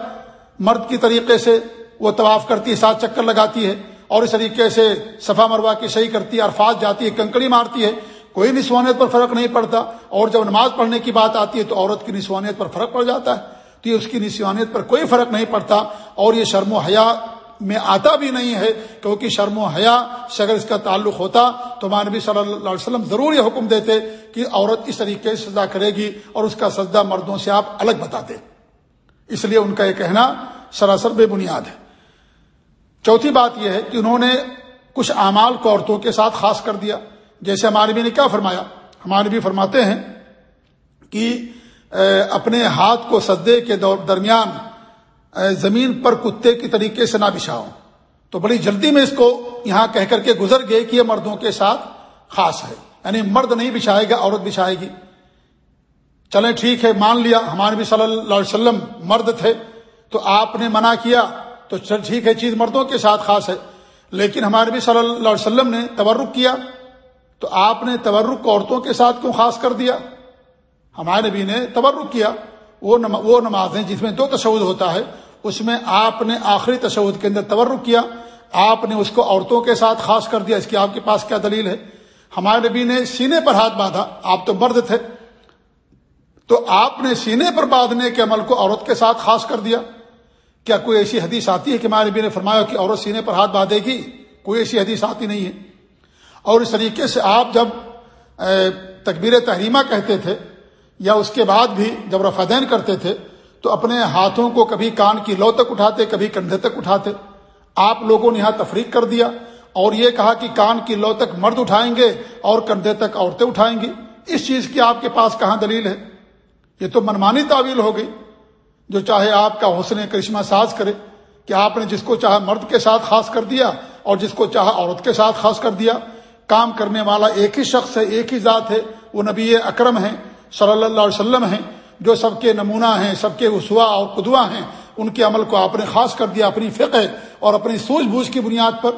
مرد کی طریقے سے وہ طواف کرتی ہے سات چکر لگاتی ہے اور اس طریقے سے صفا مروا کی صحیح کرتی ہے، عرفات جاتی ہے، کنکڑی مارتی ہے۔ کوئی نسوانیت پر فرق نہیں پڑتا۔ اور جب نماز پڑھنے کی بات آتی ہے تو عورت کی نسوانیت پر فرق پڑ جاتا ہے۔ تو یہ اس کی نسوانیت پر کوئی فرق نہیں پڑتا۔ اور یہ شرم و حیا میں آتا بھی نہیں ہے کیونکہ شرم و حیا سے اگر اس کا تعلق ہوتا تو مانبی صلی اللہ علیہ وسلم ضرور یہ حکم دیتے کہ عورت اس طریقے سے سزا کرے گی اور اس کا سجدہ مردوں سے آپ الگ بتاتے۔ اس لیے ان کا یہ کہنا سراسر بے بنیاد ہے۔ چوتھی بات یہ ہے کہ انہوں نے کچھ اعمال کو عورتوں کے ساتھ خاص کر دیا۔ جیسے ہمارے بھی نے کیا فرمایا؟ ہمارے بھی فرماتے ہیں کہ اپنے ہاتھ کو سدے کے درمیان زمین پر کتے کی طریقے سے نہ بچھاؤ تو بڑی جلدی میں اس کو یہاں کہہ کر کے گزر گئے کہ یہ مردوں کے ساتھ خاص ہے۔ یعنی مرد نہیں بچھائے گا، عورت بچھائے گی۔ چلیں ٹھیک ہے، مان لیا، ہمارے بھی صلی اللہ علیہ وسلم مرد تھے، تو آپ نے منع کیا، تو چل ٹھیک ہے، چیز مردوں کے ساتھ خاص ہے۔ لیکن ہمارے بھی صلی اللہ علیہ وسلم نے تورک کیا، تو آپ نے تورک عورتوں کے ساتھ کیوں خاص کر دیا؟ ہمارے نبی نے تورک کیا۔ وہ وہ نمازیں جس میں دو تشود ہوتا ہے، اس میں آپ نے آخری تشود کے اندر تورک کیا، آپ نے اس کو عورتوں کے ساتھ خاص کر دیا، اس کی آپ کے پاس کیا دلیل ہے؟ ہمارے نبی نے سینے پر ہاتھ باندھا، آپ تو مرد تھے۔ تو آپ نے سینے پر باندھنے کے عمل کو عورت کے ساتھ خاص کر دیا۔ کیا کوئی ایسی حدیث آتی ہے کہ ہمارے نبی نے فرمایا کہ عورت سینے پر ہاتھ باندھے گی؟ کوئی ایسی حدیث آتی نہیں ہے۔ اور اس طریقے سے آپ جب تکبیر تحریمہ کہتے تھے یا اس کے بعد بھی جب رفادین کرتے تھے، تو اپنے ہاتھوں کو کبھی کان کی لو تک اٹھاتے، کبھی کندھے تک اٹھاتے۔ آپ لوگوں نے یہاں تفریق کر دیا اور یہ کہا کہ کان کی لو تک مرد اٹھائیں گے اور کندھے تک عورتیں اٹھائیں گی۔ اس چیز کی آپ کے پاس کہاں دلیل ہے؟ یہ تو منمانی تعویل ہو گئی۔ جو چاہے آپ کا حسن کرشمہ ساز کرے کہ آپ نے جس کو چاہا مرد کے ساتھ خاص کر دیا اور جس کو چاہا عورت کے ساتھ خاص کر دیا۔ کام کرنے والا ایک ہی شخص ہے، ایک ہی ذات ہے، وہ نبی اکرم ہیں۔ صلی اللہ علیہ وسلم ہیں، جو سب کے نمونہ ہیں، سب کے اسوا اور قدوا ہیں، ان کے عمل کو آپ نے خاص کر دیا اپنی فقہ اور اپنی سوجھ بوجھ کی بنیاد پر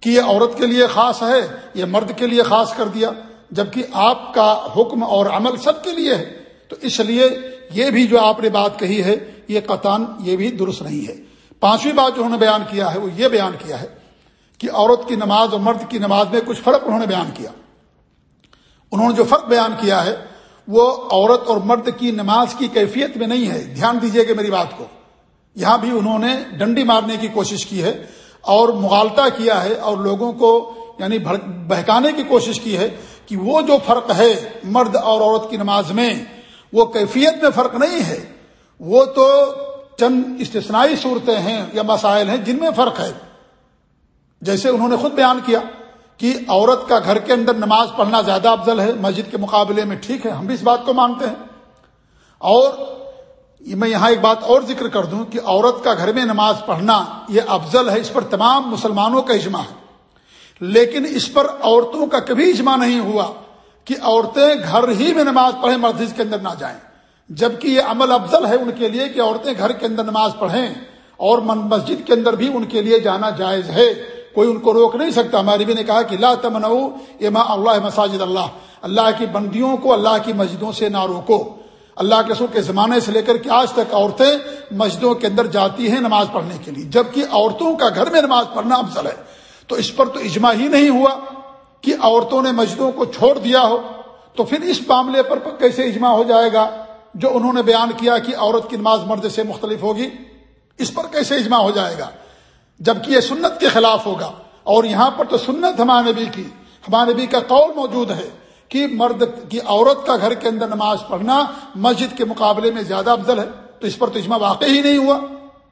کہ یہ عورت کے لیے خاص ہے، یہ مرد کے لیے خاص کر دیا، جبکہ آپ کا حکم اور عمل سب کے لیے ہے۔ تو اس لیے یہ بھی جو آپ نے بات کہی ہے، یہ قطان یہ بھی درست نہیں ہے۔ پانچویں بات جو انہوں نے بیان کیا ہے، وہ یہ بیان کیا ہے کہ عورت کی نماز اور مرد کی نماز میں کچھ فرق انہوں نے بیان کیا۔ انہوں نے جو فرق بیان کیا ہے وہ عورت اور مرد کی نماز کی کیفیت میں نہیں ہے۔ دھیان دیجیے کہ میری بات کو۔ یہاں بھی انہوں نے ڈنڈی مارنے کی کوشش کی ہے اور مغالطہ کیا ہے اور لوگوں کو یعنی بہکانے کی کوشش کی ہے کہ وہ جو فرق ہے مرد اور عورت کی نماز میں، وہ کیفیت میں فرق نہیں ہے۔ وہ تو چند استثنائی صورتیں ہیں یا مسائل ہیں جن میں فرق ہے۔ جیسے انہوں نے خود بیان کیا۔ کہ عورت کا گھر کے اندر نماز پڑھنا زیادہ افضل ہے، مسجد کے مقابلے میں ٹھیک ہے، ہم بھی اس بات کو مانتے ہیں۔ اور میں یہاں ایک بات اور ذکر کر دوں کہ عورت کا گھر میں نماز پڑھنا یہ افضل ہے، اس پر تمام مسلمانوں کا اجماع ہے۔ لیکن اس پر عورتوں کا کبھی اجماع نہیں ہوا کہ عورتیں گھر ہی میں نماز پڑھیں مسجد کے اندر نہ جائیں۔ جبکہ یہ عمل افضل ہے ان کے لیے کہ عورتیں گھر کے اندر نماز پڑھیں اور مسجد کے اندر بھی ان کے لیے جانا جائز ہے۔ کوئی ان کو روک نہیں سکتا۔ ہماری بھی نے کہا کہ لا تمنو اما اللہ مساجد اللہ۔ اللہ کی بندیوں کو، اللہ کی مسجدوں سے نہ روکو۔ اللہ کے سو کے زمانے سے لے کر کے آج تک عورتیں مسجدوں کے اندر جاتی ہیں نماز پڑھنے کے لیے۔ جبکہ عورتوں کا گھر میں نماز پڑھنا افضل ہے۔ تو اس پر تو اجماع ہی نہیں ہوا کہ عورتوں نے مسجدوں کو چھوڑ دیا ہو۔ تو پھر اس معاملے پر کیسے اجماع ہو جائے گا جو انہوں نے بیان کیا کہ عورت کی نماز مرد سے مختلف ہوگی؟ اس پر کیسے اجماع ہو جائے گا؟ جبکہ یہ سنت کے خلاف ہوگا۔ اور یہاں پر تو سنت ہمارے نبی کی، ہمارے نبی کا قول موجود ہے کہ مرد کی عورت کا گھر کے اندر نماز پڑھنا مسجد کے مقابلے میں زیادہ افضل ہے۔ تو اس پر تو اجماع واقع ہی نہیں ہوا۔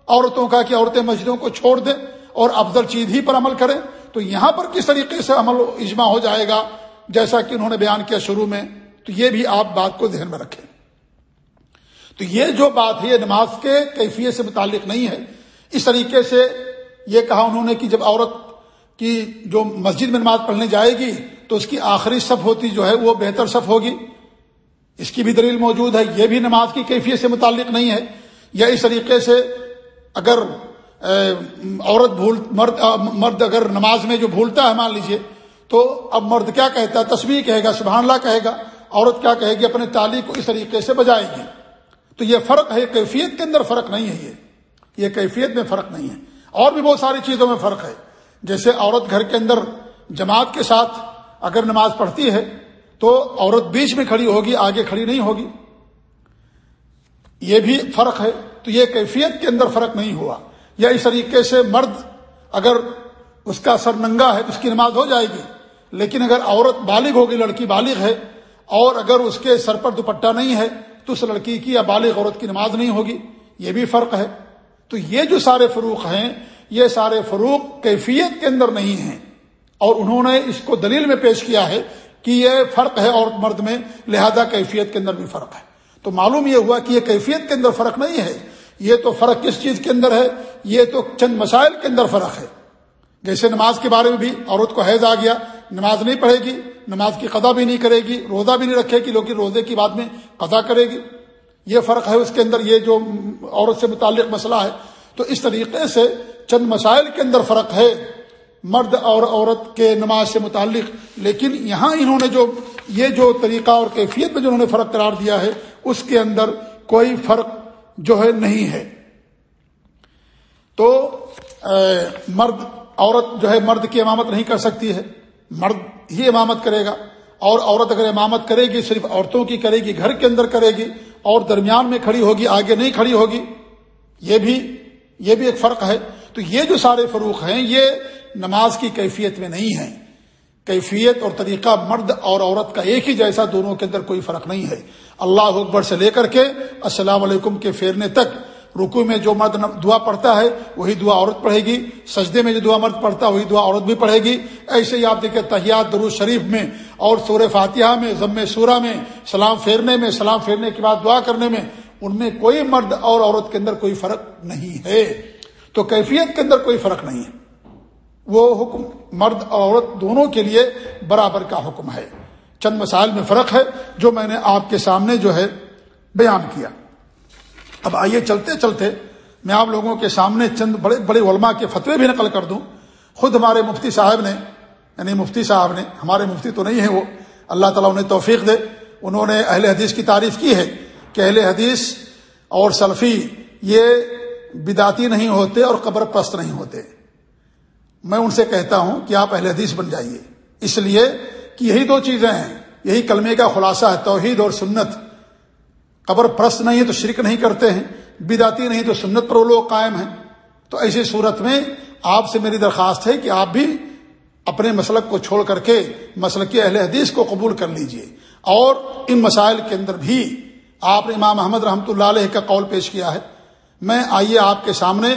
عورتوں کا کہ عورتیں مسجدوں کو چھوڑ دیں اور افضل چیز ہی پر عمل کریں۔ تو یہاں پر کس طریقے سے عمل اجماع ہو جائے گا؟ جیسا کہ انہوں نے بیان کیا شروع میں، تو یہ بھی آپ بات کو ذہن میں رکھیں۔ تو یہ جو بات ہے، یہ نماز کے کیفیت سے متعلق نہیں ہے۔ اس طریقے سے یہ کہا انہوں نے کہ جب عورت کی جو مسجد میں نماز پڑھنے جائے گی تو اس کی آخری صف ہوتی جو ہے وہ بہتر صف ہوگی۔ اس کی بھی دلیل موجود ہے، یہ بھی نماز کی کیفیت سے متعلق نہیں ہے۔ یا اس طریقے سے اگر عورت بھول، مرد مرد اگر نماز میں جو بھولتا ہے، مان لیجیے، تو اب مرد کیا کہتا ہے؟ تصویر کہے گا، سبحان اللہ کہے گا۔ عورت کیا کہے گی؟ اپنے تعلیم کو اس طریقے سے بجائے گی۔ تو یہ فرق ہے کیفیت کے اندر فرق نہیں ہے، یہ یہ کیفیت میں فرق نہیں ہے۔ اور بھی بہت ساری چیزوں میں فرق ہے۔ جیسے عورت گھر کے اندر جماعت کے ساتھ اگر نماز پڑھتی ہے تو عورت بیچ میں کھڑی ہوگی، آگے کھڑی نہیں ہوگی۔ یہ بھی فرق ہے۔ تو یہ کیفیت کے اندر فرق نہیں ہوا۔ یا اس طریقے سے مرد اگر اس کا سر ننگا ہے تو اس کی نماز ہو جائے گی۔ لیکن اگر عورت بالغ ہوگی، لڑکی بالغ ہے، اور اگر اس کے سر پر دوپٹہ نہیں ہے تو اس لڑکی کی یا بالغ عورت کی نماز نہیں ہوگی۔ یہ بھی فرق ہے۔ تو یہ جو سارے فروق ہیں، یہ سارے فروق کیفیت کے اندر نہیں ہیں۔ اور انہوں نے اس کو دلیل میں پیش کیا ہے کہ یہ فرق ہے عورت مرد میں، لہذا کیفیت کے اندر بھی فرق ہے۔ تو معلوم یہ ہوا کہ یہ کیفیت کے اندر فرق نہیں ہے۔ یہ تو فرق کس چیز کے اندر ہے؟ یہ تو چند مسائل کے اندر فرق ہے۔ جیسے نماز کے بارے میں بھی عورت کو حیض آ گیا، نماز نہیں پڑھے گی، نماز کی قضا بھی نہیں کرے گی، روزہ بھی نہیں رکھے گی لیکن روزے کی بعد میں قضا کرے گی۔ یہ فرق ہے اس کے اندر یہ جو عورت سے متعلق مسئلہ ہے، تو اس طریقے سے چند مسائل کے اندر فرق ہے، مرد اور عورت کے نماز سے متعلق، لیکن یہاں انہوں نے جو یہ جو طریقہ اور کیفیت میں جو انہوں نے فرق قرار دیا ہے، اس کے اندر کوئی فرق جو ہے نہیں ہے۔ تو مرد، عورت جو ہے مرد کی امامت نہیں کر سکتی ہے۔ مرد ہی امامت کرے گا، اور عورت اگر امامت کرے گی، صرف عورتوں کی کرے گی، گھر کے اندر کرے گی اور درمیان میں کھڑی ہوگی، آگے نہیں کھڑی ہوگی، یہ بھی یہ بھی ایک فرق ہے۔ تو یہ جو سارے فروخ ہیں، یہ نماز کی کیفیت میں نہیں ہیں۔ کیفیت اور طریقہ مرد اور عورت کا ایک ہی جیسا دونوں کے اندر کوئی فرق نہیں ہے۔ اللہ اکبر سے لے کر کے السلام علیکم کے پھیرنے تک رکو میں جو مرد دعا پڑھتا ہے، وہی دعا عورت پڑھے گی۔ سجدے میں جو دعا مرد پڑھتا ہے، وہی دعا عورت بھی پڑھے گی۔ ایسے ہی آپ دیکھیں، تحیات درو شریف میں اور سور فاتحہ میں، ضم سورہ میں، سلام پھیرنے میں، سلام پھیرنے کے بعد دعا کرنے میں، ان میں کوئی مرد اور عورت کے اندر کوئی فرق نہیں ہے۔ تو کیفیت کے اندر کوئی فرق نہیں ہے۔ وہ حکم مرد اور عورت دونوں کے لیے برابر کا حکم ہے۔ چند مسائل میں فرق ہے جو میں نے آپ کے سامنے جو ہے بیان کیا۔ اب آئیے چلتے چلتے میں آپ لوگوں کے سامنے چند بڑے بڑے علماء کے فتوے بھی نقل کر دوں۔ خود ہمارے مفتی صاحب نے یعنی مفتی صاحب نے، ہمارے مفتی تو نہیں ہے وہ، اللہ تعالیٰ انہیں توفیق دے۔ انہوں نے اہل حدیث کی تعریف کی ہے کہ اہل حدیث اور سلفی یہ بداتی نہیں ہوتے اور قبر پست نہیں ہوتے۔ میں ان سے کہتا ہوں کہ آپ اہل حدیث بن جائیے۔ اس لیے کہ یہی دو چیزیں ہیں۔ یہی کلمے کا خلاصہ ہے، توحید اور سنت۔ قبر پرست نہیں ہے تو شرک نہیں کرتے ہیں بداتی نہیں تو سنت پر وہ لوگ قائم ہیں۔ تو ایسی صورت میں آپ سے میری درخواست ہے کہ آپ بھی اپنے مسلک کو چھوڑ کر کے مسلک اہل حدیث کو قبول کر لیجیے۔ اور ان مسائل کے اندر بھی آپ نے امام احمد رحمۃ اللہ علیہ کا قول پیش کیا ہے۔ میں آئیے آپ کے سامنے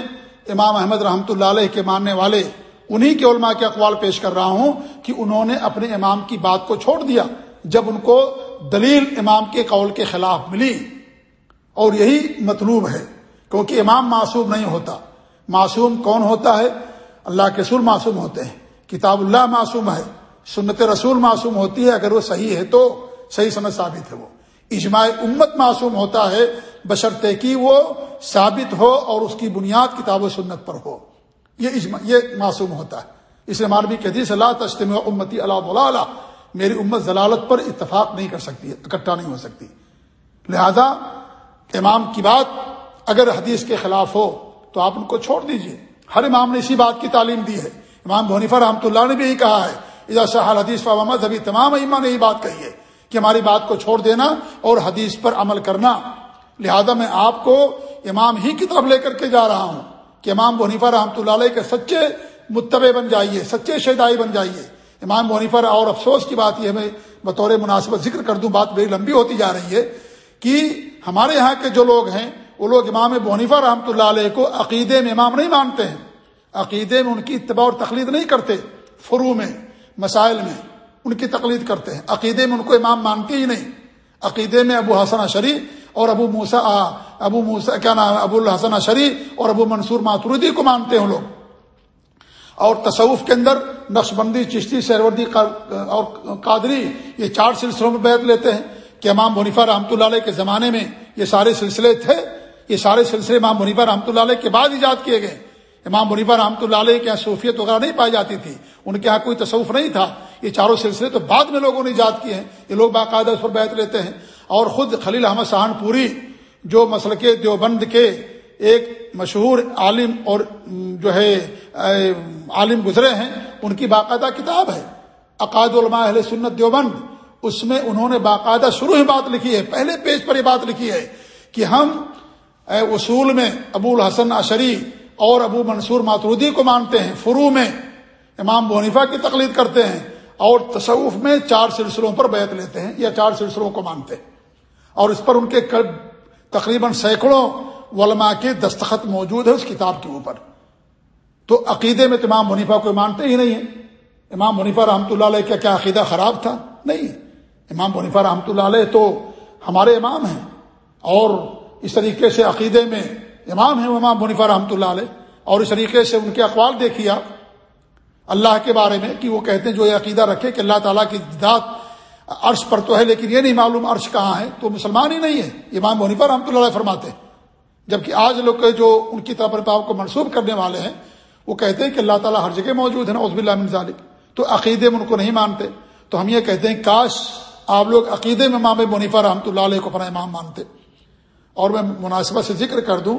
امام احمد رحمۃ اللہ علیہ کے ماننے والے انہی کے علماء کے اقوال پیش کر رہا ہوں کہ انہوں نے اپنے امام کی بات کو چھوڑ دیا جب ان کو دلیل امام کے قول کے خلاف ملی۔ اور یہی مطلوب ہے کیونکہ امام معصوم نہیں ہوتا۔ معصوم کون ہوتا ہے؟ اللہ کے سر معصوم ہوتے ہیں۔ کتاب اللہ معصوم ہے، سنت رسول معصوم ہوتی ہے، اگر وہ صحیح ہے تو صحیح سمجھ ثابت ہے وہ۔ اجماع امت معصوم ہوتا ہے بشرطیکی وہ ثابت ہو اور اس کی بنیاد کتاب و سنت پر ہو۔ یہ اجماع، یہ معصوم ہوتا ہے۔ اس لیے ماربی کے حدیث اللہ تشتم امتی اللہ میری امت ضلالت پر اتفاق نہیں کر سکتی، اکٹھا نہیں ہو سکتی۔ لہذا امام کی بات اگر حدیث کے خلاف ہو تو آپ ان کو چھوڑ دیجیے۔ ہر امام نے اسی بات کی تعلیم دی ہے۔ امام بھونیفا رحمۃ اللہ نے بھی یہی کہا ہے۔ اجا حدیث فامد ابھی تمام امام نے یہ بات کہی ہے کہ ہماری بات کو چھوڑ دینا اور حدیث پر عمل کرنا۔ لہذا میں آپ کو امام ہی کی طرف لے کر کے جا رہا ہوں کہ امام بنیفا رحمۃ اللہ علیہ کے سچے متبع بن جائیے، سچے شہدائی بن جائیے۔ امام بنیفر اور افسوس کی بات یہ میں بطور مناسبت ذکر کر دوں، بات بڑی لمبی ہوتی جا رہی ہے کہ ہمارے یہاں کے جو لوگ ہیں، وہ لوگ امام بنیفا رحمۃ اللہ علیہ کو عقیدے میں امام نہیں مانتے ہیں۔ عقیدے میں ان کی اتباع اور تقلید نہیں کرتے، فرو میں، مسائل میں ان کی تقلید کرتے ہیں۔ عقیدے میں ان کو امام مانتے ہی نہیں۔ عقیدے میں ابو حسن شریف اور ابو موسا ابو موسا کیا نام ابو الحسن شریف اور ابو منصور ماتردی کو مانتے ہیں لوگ۔ اور تصوف کے اندر نقش بندی چشتی، سیروردی اور قادری، یہ چار سلسلوں میں بیت لیتے ہیں کہ امام منیفا رحمۃ اللہ علیہ کے زمانے میں یہ سارے سلسلے تھے۔ یہ سارے سلسلے امام منیفا رحمۃ اللہ علیہ کے بعد ایجاد کیے گئے۔ امام منیفا رحمۃ اللہ علیہ کے یہاں صوفیت وغیرہ نہیں پائی جاتی تھی۔ ان کے یہاں کوئی تصوف نہیں تھا۔ یہ چاروں سلسلے تو بعد میں لوگوں نے ایجاد کیے ہیں۔ یہ لوگ باقاعدہ اس پر بیت لیتے ہیں۔ اور خود خلیل احمد سہان پوری، جو مسلک دیوبند کے ایک مشہور عالم اور جو ہے عالم گزرے ہیں، ان کی باقاعدہ کتاب ہے۔ عقاد علماء اہل سنت دیوبند۔ اس میں انہوں نے باقاعدہ شروع ہی بات لکھی ہے۔ پہلے پیج پر یہ بات لکھی ہے کہ ہم اصول میں ابو الحسن اشری اور ابو منصور ماترودی کو مانتے ہیں، فرو میں امام بونیفا کی تقلید کرتے ہیں اور تصوف میں چار سلسلوں پر بیت لیتے ہیں، یا چار سلسلوں کو مانتے ہیں۔ اور اس پر ان کے تقریباً سینکڑوں علماء کے دستخط موجود ہے اس کتاب کے اوپر۔ تو عقیدے میں امام منیفا کو مانتے ہی نہیں ہیں۔ امام منیفا رحمۃ اللہ علیہ کا کیا عقیدہ خراب تھا؟ نہیں۔ امام منیفا رحمۃ اللہ علیہ تو ہمارے امام ہیں اور اس طریقے سے عقیدے میں امام ہیں، امام منیفا رحمۃ اللہ علیہ، اور اس طریقے سے ان کے اقوال دیکھیے آپ۔ اللہ کے بارے میں کہ وہ کہتے ہیں، جو یہ عقیدہ رکھے کہ اللہ تعالیٰ کی ذات عرش پر تو ہے، لیکن یہ نہیں معلوم عرش کہاں ہے، تو مسلمان ہی نہیں ہے۔ امام منیفا رحمۃ اللہ علیہ فرماتے ہیں، جبکہ آج لوگ جو ان کی طرف کو منسوخ کرنے والے ہیں، وہ کہتے ہیں کہ اللہ تعالیٰ ہر جگہ موجود ہے نا عزب اللہ ذالک۔ تو عقیدے میں ان کو نہیں مانتے، تو ہم یہ کہتے ہیں، کاش آپ لوگ عقیدے میں امام منیفا رحمۃ اللہ علیہ کو اپنا امام مانتے۔ اور میں مناسبت سے ذکر کر دوں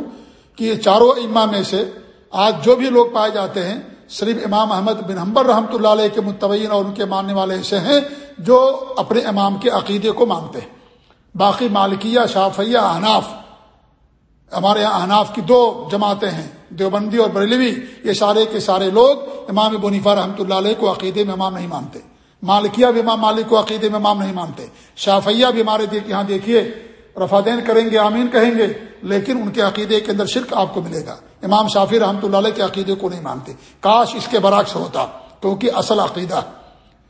کہ یہ چاروں امام میں سے آج جو بھی لوگ پائے جاتے ہیں صرف امام احمد بن حمبر رحمۃ اللہ علیہ کے متبین اور ان کے ماننے والے ایسے ہیں جو اپنے امام کے عقیدے کو مانتے ہیں۔ باقی مالکیہ شافیہ احناف، ہمارے یہاں احناف کی دو جماعتیں ہیں، دیوبندی اور بریلوی، یہ سارے کے سارے لوگ امام بنیفا رحمۃ اللہ علیہ کو عقیدے میں امام نہیں مانتے۔ مالکیہ بھی امام مالک کو عقیدے میں امام نہیں مانتے۔ شافیہ بھی ہمارے یہاں دیکھیے رفادین کریں گے، آمین کہیں گے، لیکن ان کے عقیدے کے اندر شرک آپ کو ملے گا۔ امام شافی رحمۃ اللہ علیہ کے عقیدے کو نہیں مانتے۔ کاش اس کے برعکس ہوتا، کیونکہ اصل عقیدہ،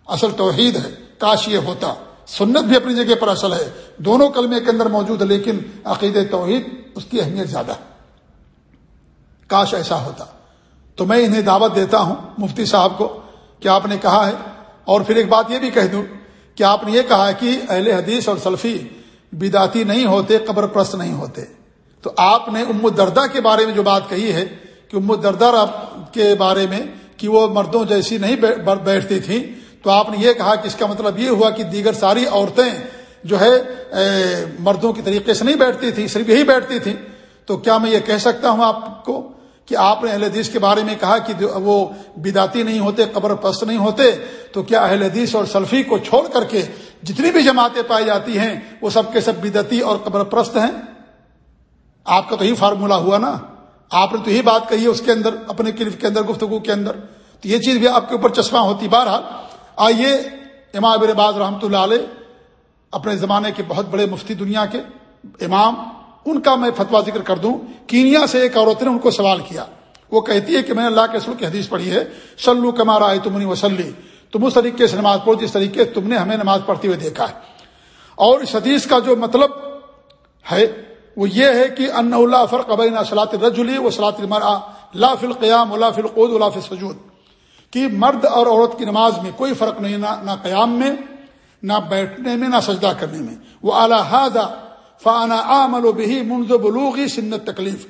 اصل توحید ہے، کاش یہ ہوتا۔ سنت بھی اپنی جگہ پر اصل ہے، دونوں کلمے کے اندر موجود ہے لیکن عقید توحید اس کی اہمیت زیادہ۔ ہے کاش ایسا ہوتا۔ تو میں انہیں دعوت دیتا ہوں، مفتی صاحب کو، کہ آپ نے کہا ہے۔ اور پھر ایک بات یہ بھی کہہ دوں، کہ آپ نے یہ کہا ہے کہ اہل حدیث اور سلفی بداتی نہیں ہوتے، قبر پرست نہیں ہوتے۔ تو آپ نے ام دردہ کے بارے میں جو بات کہی ہے کہ ام دردہ کے بارے میں کہ وہ مردوں جیسی نہیں بیٹھتی تھیں، تو آپ نے یہ کہا کہ اس کا مطلب یہ ہوا کہ دیگر ساری عورتیں جو ہے مردوں کی طریقے سے نہیں بیٹھتی تھی صرف یہی بیٹھتی تھیں۔ تو کیا میں یہ کہہ سکتا ہوں آپ کو کہ آپ نے اہل حدیث کے بارے میں کہا کہ وہ بداتی نہیں ہوتے، قبر پست نہیں ہوتے، تو کیا اہل حدیث اور سلفی کو چھوڑ کر کے جتنی بھی جماعتیں پائی جاتی ہیں، وہ سب کے سب بدتی اور قبر پرست ہیں؟ آپ کا تو ہی فارمولہ ہوا نا۔ آپ نے تو یہی بات کہی ہے اس کے اندر، اپنے کلف کے اندر، گفتگو کے اندر۔ تو یہ چیز بھی آپ کے اوپر چشمہ ہوتی۔ بہرحال، آئیے امام ابن باز رحمۃ اللہ علیہ اپنے زمانے کے بہت بڑے مفتی دنیا کے امام ان کا میں فتوا ذکر کر دوں۔ کینیا سے ایک عورت نے ان کو سوال کیا۔ وہ کہتی ہے کہ میں نے اللہ کے سل کی حدیث پڑھی ہے سلو کمارا تمنی وسلی۔ تم اس طریقے سے نماز پڑھو جس طریقے تم نے ہمیں نماز پڑھتے ہوئے دیکھا ہے۔ اور اس حدیث کا جو مطلب ہے، وہ یہ ہے کہ ان اللہ فرق ابین صلاط رجلی و صلاط المرا لا فی القیام ولا فی القود ولا فی سجود کہ مرد اور عورت کی نماز میں کوئی فرق نہیں نہ نہ قیام میں، نہ بیٹھنے میں، نہ سجدہ کرنے میں۔ وہ اعلیٰ فانا عامل و بہی منز بلوغی سنت تکلیف۔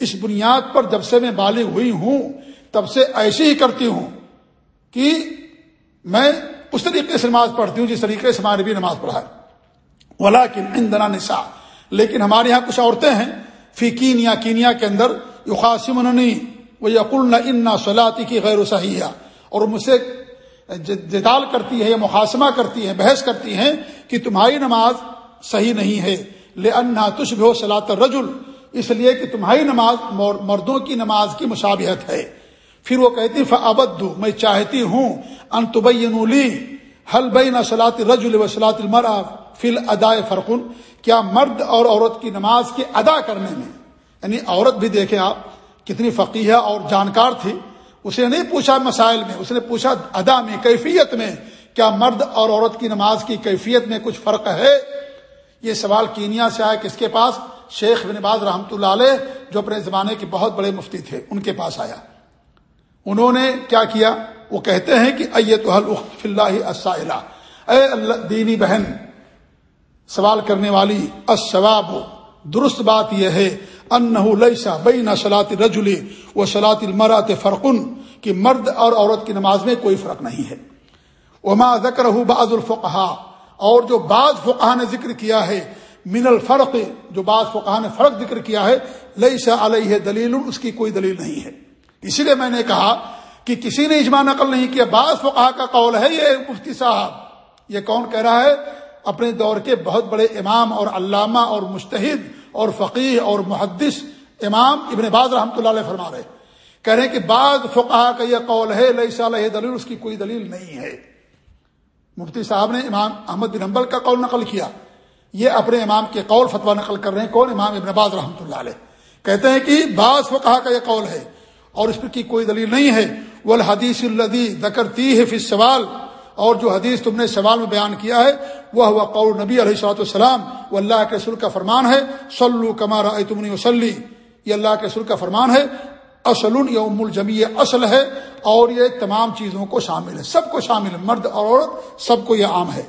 اس بنیاد پر جب سے میں بالغ ہوئی ہوں، تب سے ایسی ہی کرتی ہوں کہ میں اس طریقے سے نماز پڑھتی ہوں جس طریقے سے ہمارے بھی نماز پڑھائے ولا کن اندنا نسا لیکن ہمارے یہاں کچھ عورتیں ہیں، فی کینیا کینیا کے اندر یقاسم وہ یقل ان صلاحی کی غیر صحیح اور مجھ سے جدال کرتی ہے یا محاسمہ کرتی ہے، بحث کرتی ہیں کہ تمہاری نماز صحیح نہیں ہے۔ لے انا تش بھی ہو سلاط رجل اس لیے کہ تمہاری نماز مردوں کی نماز کی مشابہت ہے۔ پھر وہ کہتی ابد میں چاہتی ہوں ان تبینولی حل بین سلاط رجل و سلاط المرا فل ادائے فرقن کیا مرد اور عورت کی نماز کے ادا کرنے میں یعنی عورت بھی دیکھیں آپ، کتنی فقیہ اور جانکار تھی، اس نے نہیں پوچھا مسائل میں، اس نے پوچھا ادا میں، کیفیت میں، کیا مرد اور عورت کی نماز کی کیفیت میں کچھ فرق ہے؟ یہ سوال کینیا سے آیا کس کے پاس؟ شیخ بن باز رحمۃ اللہ علیہ، جو اپنے زمانے کے بہت بڑے مفتی تھے، ان کے پاس آیا۔ انہوں نے کیا کیا؟ وہ کہتے ہیں کہ اللہ اے اللہ، دینی بہن، سوال کرنے والی، الثواب، درست بات یہ ہے انہ لیسا بین سلاط رجلی و سلاط المرات فرقن کہ مرد اور عورت کی نماز میں کوئی فرق نہیں ہے۔ وما ذکر بعض الفقہا اور جو بعض فقہ نے ذکر کیا ہے، من الفرق، جو بعض فقہ نے فرق ذکر کیا ہے لئی لیسا علیہ دلیل، اس کی کوئی دلیل نہیں ہے۔ اسی لیے میں نے کہا کہ کسی نے اجماع نقل نہیں کیا، بعض فقہ کا قول ہے، یہ مفتی صاحب، یہ کون کہہ رہا ہے؟ اپنے دور کے بہت بڑے امام اور علامہ اور مشتحد اور فقیر اور محدث امام ابن باز رحمۃ اللہ علیہ فرما رہے کہہ رہے ہیں کہ بعض فقہ کا یہ قول ہے لئی سال دلیل، اس کی کوئی دلیل نہیں ہے۔ مفتی صاحب نے امام احمد بن حنبل کا قول نقل کیا۔ یہ اپنے امام کے قول فتوا نقل کر رہے ہیں۔ کون؟ امام ابن باز رحمۃ اللہ علیہ۔ کہتے ہیں کہ بعض فقہ کا یہ قول ہے اور اس پر کی کوئی دلیل نہیں ہے۔ وہ الحدیث الدی دکرتی ہے فی سوال اور جو حدیث تم نے سوال میں بیان کیا ہے، وہ ہوا قول نبی علیہ صلاۃ السلام وہ اللہ کے سر کا فرمان ہے سلو کمارا تمنی وسلی یہ اللہ کے سر کا فرمان ہے۔ اصل یہ ام الجمی اصل ہے اور یہ تمام چیزوں کو شامل ہے۔ سب کو شامل ہے، مرد اور عورت، سب کو یہ عام ہے۔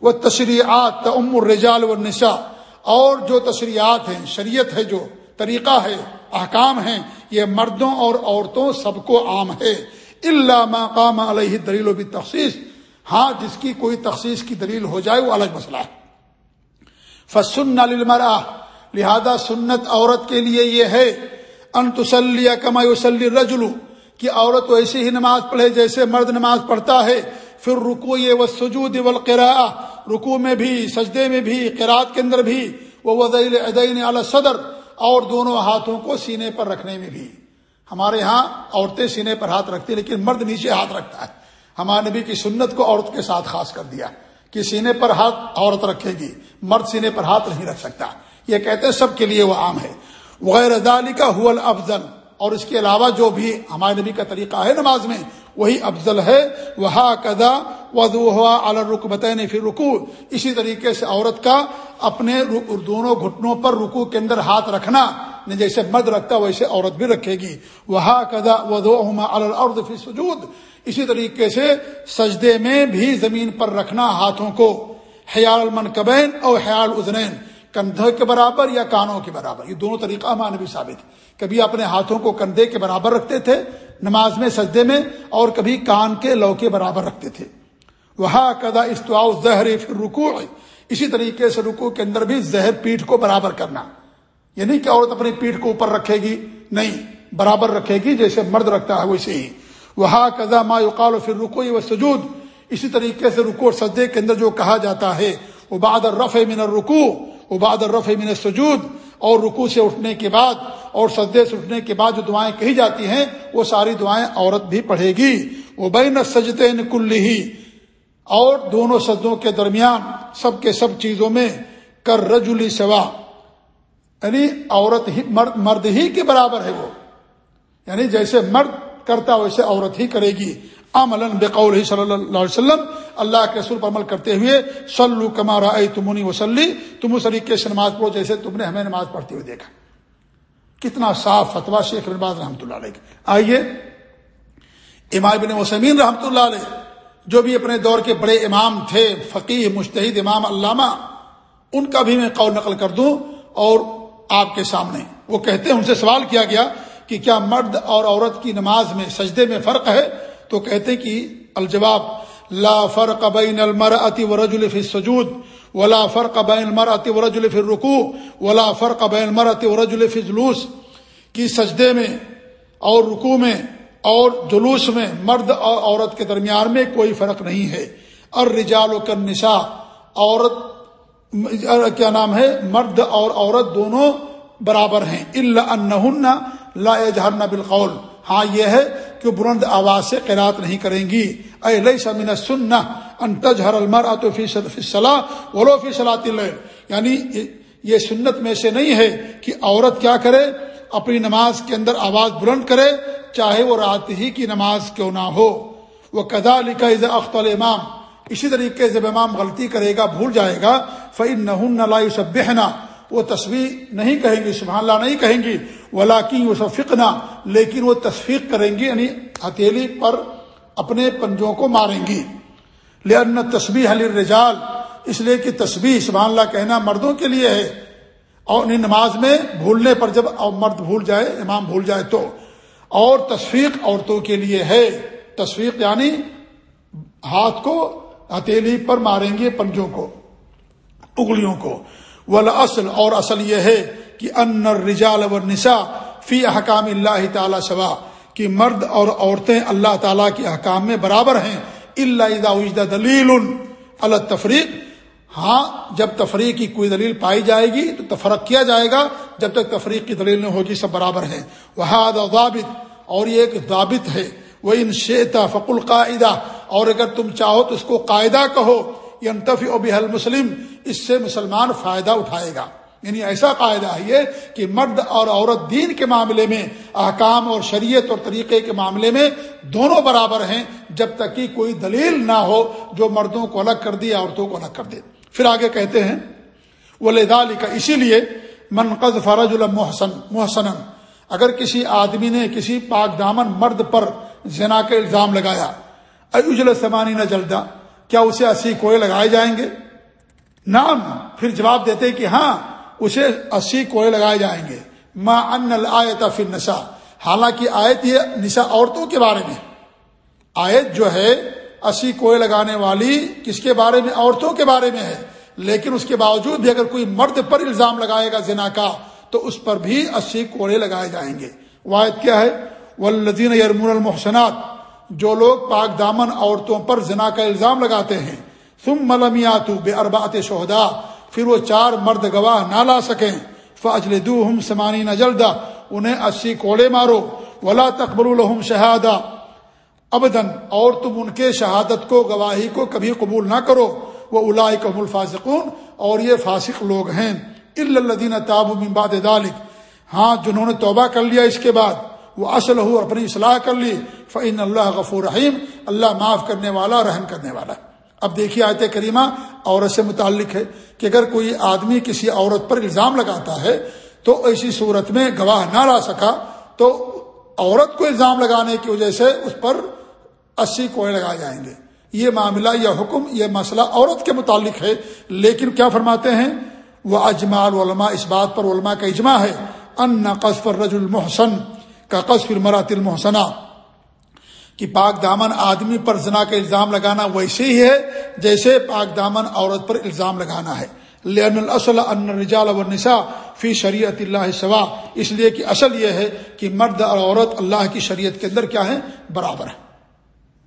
وہ تشریعات ام الرجال و نشا اور جو تشریعات ہیں، شریعت ہے، جو طریقہ ہے، احکام ہیں، یہ مردوں اور عورتوں سب کو عام ہے۔ اللہ مقام علیہ دلیل و بھی تخصیص ہاں جس کی کوئی تخصیص کی دلیل ہو جائے، وہ الگ مسئلہ ہے۔ فسن للمرا لہذا سنت عورت کے لیے یہ ہے انتسلی کما وسلی رجلو کہ عورت ویسی ہی نماز پڑھے جیسے مرد نماز پڑھتا ہے۔ پھر رکو یہ وہ سجود والقراء رکو میں بھی، سجدے میں بھی قرات کے اندر بھی۔ وہ وزیل ادین علی صدر اور دونوں ہاتھوں کو سینے پر رکھنے میں بھی۔ ہمارے ہاں عورتیں سینے پر ہاتھ رکھتی لیکن مرد نیچے ہاتھ رکھتا ہے۔ ہمارے نبی کی سنت کو عورت کے ساتھ خاص کر دیا کہ سینے پر ہاتھ عورت رکھے گی، مرد سینے پر ہاتھ نہیں رکھ سکتا۔ یہ کہتے ہیں سب کے لیے وہ عام ہے۔ غیر ادالی کا حول افضل اور اس کے علاوہ جو بھی ہمارے نبی کا طریقہ ہے نماز میں، وہی افضل ہے۔ وہ کدا وضو ہوا الرقبت پھر رکو اسی طریقے سے عورت کا اپنے دونوں گھٹنوں پر رکو کے اندر ہاتھ رکھنا یعنی جیسے مرد رکھتا ویسے عورت بھی رکھے گی۔ وہ کدا ودو الرد پھر سجود اسی طریقے سے سجدے میں بھی زمین پر رکھنا ہاتھوں کو۔ حیال المنقبین اور حیال ازنین کندھے کے برابر یا کانوں کے برابر؟ یہ دونوں طریقہ ہمارے بھی ثابت کبھی اپنے ہاتھوں کو کندھے کے برابر رکھتے تھے، نماز میں، سجدے میں، اور کبھی کان کے لو کے برابر رکھتے تھے۔ وہاں کدا استوا زہر پھر رکو اسی طریقے سے رکو کے اندر بھی زہر پیٹھ کو برابر کرنا۔ یعنی کہ عورت اپنی پیٹھ کو اوپر رکھے گی، نہیں، برابر رکھے گی، جیسے مرد رکھتا ہے ویسے ہی۔ وہاں کدا ما یقال پھر رکو و سجود اسی طریقے سے رکو اور سجدے کے اندر جو کہا جاتا ہے وہ بادر رف من رکو اباد الرف من سجود اور رکو سے اٹھنے کے بعد اور سجدے سے اٹھنے کے بعد جو دعائیں کہی جاتی ہیں، وہ ساری دعائیں عورت بھی پڑھے گی۔ وہ بین سجتے کل ہی اور دونوں سجدوں کے درمیان سب کے سب چیزوں میں کر رجلی سوا۔ یعنی عورت ہی، مرد مرد ہی کے برابر ہے وہ۔ یعنی جیسے مرد کرتا ویسے عورت ہی کرے گی۔ عمل بقول صلی اللہ علیہ وسلم، اللہ کے رسول پر عمل کرتے ہوئے سلو کمارا تمنی وسلی تم اس طریقے سے نماز پڑھو جیسے تم نے ہمیں نماز پڑھتے ہوئے دیکھا۔ کتنا صاف فتوا شیخ رحمۃ رحمۃ اللہ علیہ۔ آئیے، امام بن وسمین رحمۃ اللہ علیہ، جو بھی اپنے دور کے بڑے امام تھے فقی مشتحد امام علامہ، ان کا بھی میں قول نقل کر دوں اور آپ کے سامنے۔ وہ کہتے ہیں، ان سے سوال کیا گیا کہ کیا مرد اور عورت کی نماز میں سجدے میں فرق ہے؟ تو کہتے کہ الجواب، لا فرق بین المرأة ورجل فی السجود، ولا فرق بین المرأة ورجل فی الرکوع، ولا فرق بین المرأة ورجل فی جلوس کی سجدے میں اور رکوع میں اور جلوس میں مرد اور عورت کے درمیان میں کوئی فرق نہیں ہے۔ اور رجال و النساء عورت، کیا نام ہے؟ مرد اور عورت دونوں برابر ہیں۔ اللہ ان لا اجہرن بالقول۔ ہاں یہ ہے کہ بلند آواز سے قرات نہیں کریں گی؟ اے لئی سمین سننا انتج ہر المر فی صلاح ولو فی صلاح یعنی یہ سنت میں سے نہیں ہے کہ عورت کیا کرے؟ اپنی نماز کے اندر آواز بلند کرے، چاہے وہ رات ہی کی نماز کیوں نہ ہو. وہ کدا لکھا اخت الامام اسی طریقے سے امام غلطی کرے گا، بھول جائے گا فعن نہ لا سب بہنا وہ تصویر نہیں کہیں گی، سبحان اللہ نہیں کہیں گی ولاکی وہ فکنا لیکن وہ تصفیق کریں گی یعنی ہتھیلی پر اپنے پنجوں کو ماریں گی۔ لن تصویر حلی رجال اس لیے کہ تصویر سبحان اللہ کہنا مردوں کے لیے ہے۔ اور نماز میں بھولنے پر جب مرد بھول جائے، امام بھول جائے تو۔ اور تصفیق عورتوں کے لیے ہے۔ تصفیق یعنی ہاتھ کو ہتھیلی پر ماریں گے، پنجوں کو اگلیوں کو۔ اصل اور اصل یہ ہے کہ ان رجال و نسا فی احکام اللہ تعالی سوا، کہ مرد اور عورتیں اللہ تعالیٰ کے احکام میں برابر ہیں اللہ اجدا دلیل اللہ تفریق ہاں جب تفریح کی کوئی دلیل پائی جائے گی تو تفرق کیا جائے گا۔ جب تک تفریق کی دلیل نہیں ہوگی، سب برابر ہیں۔ وہ ضابط، اور یہ ایک ضابط ہے۔ وہ ان شیتا فق القاعدہ اور اگر تم چاہو تو اس کو قاعدہ کہو۔ ینتفی او بحل مسلم اس سے مسلمان فائدہ اٹھائے گا۔ یعنی ایسا قاعدہ ہے یہ کہ مرد اور عورت دین کے معاملے میں، احکام اور شریعت اور طریقے کے معاملے میں دونوں برابر ہیں، جب تک کہ کوئی دلیل نہ ہو جو مردوں کو الگ کر دے عورتوں کو الگ کر دے۔ پھر آگے کہتے ہیں وہ لدال کا اسی لیے منقد فرج المحسن محسن اگر کسی آدمی نے کسی پاک دامن مرد پر زنا کا الزام لگایا اجل سمانی نہ جلدا کیا اسے اسی کوئے لگائے جائیں گے؟ نام پھر جواب دیتے کہ ہاں اسے اسی کوئے لگائے جائیں گے۔ ماں ان آیت فر نشا حالانکہ آیت یہ نشا عورتوں کے بارے میں۔ آیت جو ہے، اسی کوئے لگانے والی کس کے بارے میں؟ عورتوں کے بارے میں ہے۔ لیکن اس کے باوجود بھی اگر کوئی مرد پر الزام لگائے گا زنا کا، تو اس پر بھی اسی کوڑے لگائے جائیں گے۔ واحد کیا ہے؟ ولدین یرمون المحسنات جو لوگ پاک دامن عورتوں پر زنا کا الزام لگاتے ہیں۔ تم ملمیات بے اربات شہدا پھر وہ چار مرد گواہ نہ لا سکیں۔ فجل دو ہم سمانی نہ جلدا انہیں اسی کوڑے مارو۔ ولا تقبر الحم شہادہ۔ ابدن اور تم ان کے شہادت کو، گواہی کو کبھی قبول نہ کرو۔ وہ الاائے کم الفاظقون اور یہ فاسق لوگ ہیں۔ الدین تاب ممباد دالک ہاں جنہوں نے توبہ کر لیا اس کے بعد۔ وہ اصل ہو اپنی اصلاح کر لی فعین اللہ غفور رحیم، اللہ معاف کرنے والا، رحم کرنے والا۔ اب دیکھیے آیت کریمہ عورت سے متعلق ہے کہ اگر کوئی آدمی کسی عورت پر الزام لگاتا ہے تو ایسی صورت میں گواہ نہ لا سکا، تو عورت کو الزام لگانے کی وجہ سے اس پر اسی کوئے لگائے جائیں گے۔ یہ معاملہ یا حکم، یہ مسئلہ عورت کے متعلق ہے، لیکن کیا فرماتے ہیں؟ وہ اجماع علماء اس بات پر علماء کا اجماع ہے۔ ان قصف الرج المحسن کا قصف المرات المحسنہ، کہ پاک دامن آدمی پر زنا کا الزام لگانا ویسے ہی ہے، جیسے پاک دامن عورت پر الزام لگانا ہے۔ لین الاصل ان رجال والنساء فی شریعت اللہ سوا، اس لیے کہ اصل یہ ہے کہ مرد اور عورت اللہ کی شریعت کے اندر کیا ہے؟ برابر ہے۔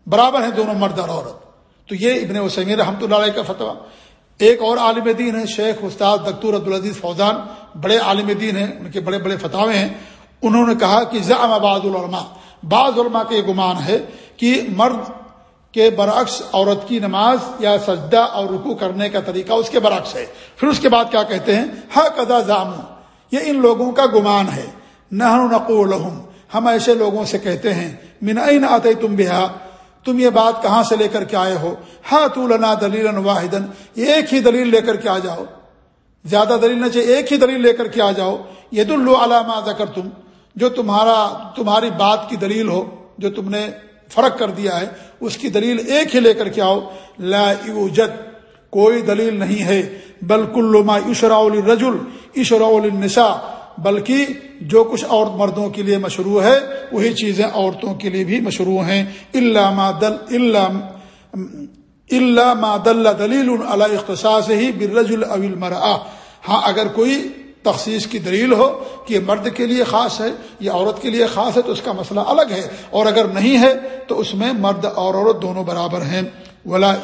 برابر ہیں دونوں مرد اور عورت۔ تو یہ ابن وسمی رحمۃ اللہ علیہ کا فتویٰ۔ ایک اور عالم دین ہے، شیخ استاد دکتور عبدالعزیز فوزان، بڑے عالم دین ہیں، ان کے بڑے بڑے فتوے ہیں۔ انہوں نے کہا کہ زعم بعض العلماء، بعض علماء کے گمان ہے کہ مرد کے برعکس عورت کی نماز یا سجدہ اور رکو کرنے کا طریقہ اس کے برعکس ہے۔ پھر اس کے بعد کیا کہتے ہیں؟ ہا قدا زامو یہ ان لوگوں کا گمان ہے۔ نہ ہم ایسے لوگوں سے کہتے ہیں، من این آتے تم بہا؟ تم یہ بات کہاں سے لے کر کے آئے ہو؟ ہاں تو لنا دلیل واحد ایک ہی دلیل لے کر کے آ جاؤ۔ زیادہ دلیل نہ چاہیے، ایک ہی دلیل لے کر کے آ جاؤ۔ یہ علامہ کر تم جو تمہارا تمہاری بات کی دلیل ہو، جو تم نے فرق کر دیا ہے، اس کی دلیل ایک ہی لے کر کے آؤ۔ لا یوجد، کوئی دلیل نہیں ہے۔ بلکل عشرا رجول عشرا النساء بلکہ جو کچھ اور مردوں کے لیے مشروع ہے، وہی چیزیں عورتوں کے لیے بھی مشروع ہیں۔ اللہ دل اللہ دل دلیل اللہ اختصاص ہی برج اول ہاں اگر کوئی تخصیص کی دلیل ہو کہ یہ مرد کے لیے خاص ہے یا عورت کے لیے خاص ہے، تو اس کا مسئلہ الگ ہے۔ اور اگر نہیں ہے، تو اس میں مرد اور عورت دونوں برابر ہیں۔ ولا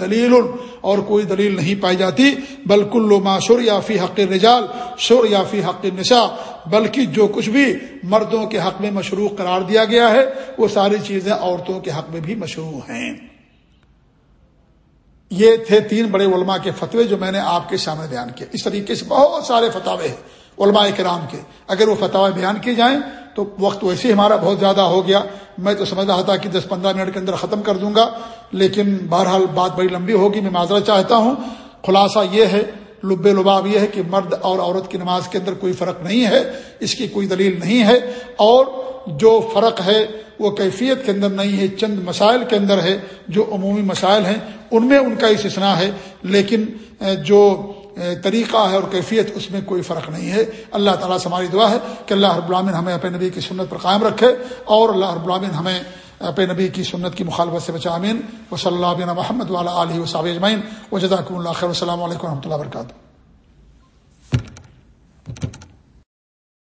دلیل، اور کوئی دلیل نہیں پائی جاتی۔ بلکل ما شر یا فی حق رجال شر یا فی حق نساء بلکہ جو کچھ بھی مردوں کے حق میں مشروع قرار دیا گیا ہے، وہ ساری چیزیں عورتوں کے حق میں بھی مشروع ہیں۔ یہ تھے تین بڑے علماء کے فتوے جو میں نے آپ کے سامنے بیان کیے۔ اس طریقے سے بہت سارے فتوے ہیں علماء کرام کے۔ اگر وہ فتوی بیان کیے جائیں تو وقت ویسے ہی ہمارا بہت زیادہ ہو گیا۔ میں تو سمجھ رہا تھا کہ دس پندرہ منٹ کے اندر ختم کر دوں گا، لیکن بہرحال بات بڑی لمبی ہوگی، میں معذرت چاہتا ہوں۔ خلاصہ یہ ہے، لب لباب یہ ہے کہ مرد اور عورت کی نماز کے اندر کوئی فرق نہیں ہے، اس کی کوئی دلیل نہیں ہے۔ اور جو فرق ہے، وہ کیفیت کے اندر نہیں ہے، چند مسائل کے اندر ہے، جو عمومی مسائل ہیں، ان میں ان کا استثنا ہے، لیکن جو طریقہ ہے اور کیفیت، اس میں کوئی فرق نہیں ہے۔ اللہ تعالیٰ سے ہماری دعا ہے کہ اللہ رب العالمین ہمیں اپنے نبی کی سنت پر قائم رکھے اور اللہ رب العالمین ہمیں اپنے نبی کی سنت کی مخالفت سے بچا امین و صلی اللہ محمد والا علیہ وصاب اجمین و جزاک اللہ خیر۔ السلام علیکم و رحمۃ اللہ وبرکاتہ۔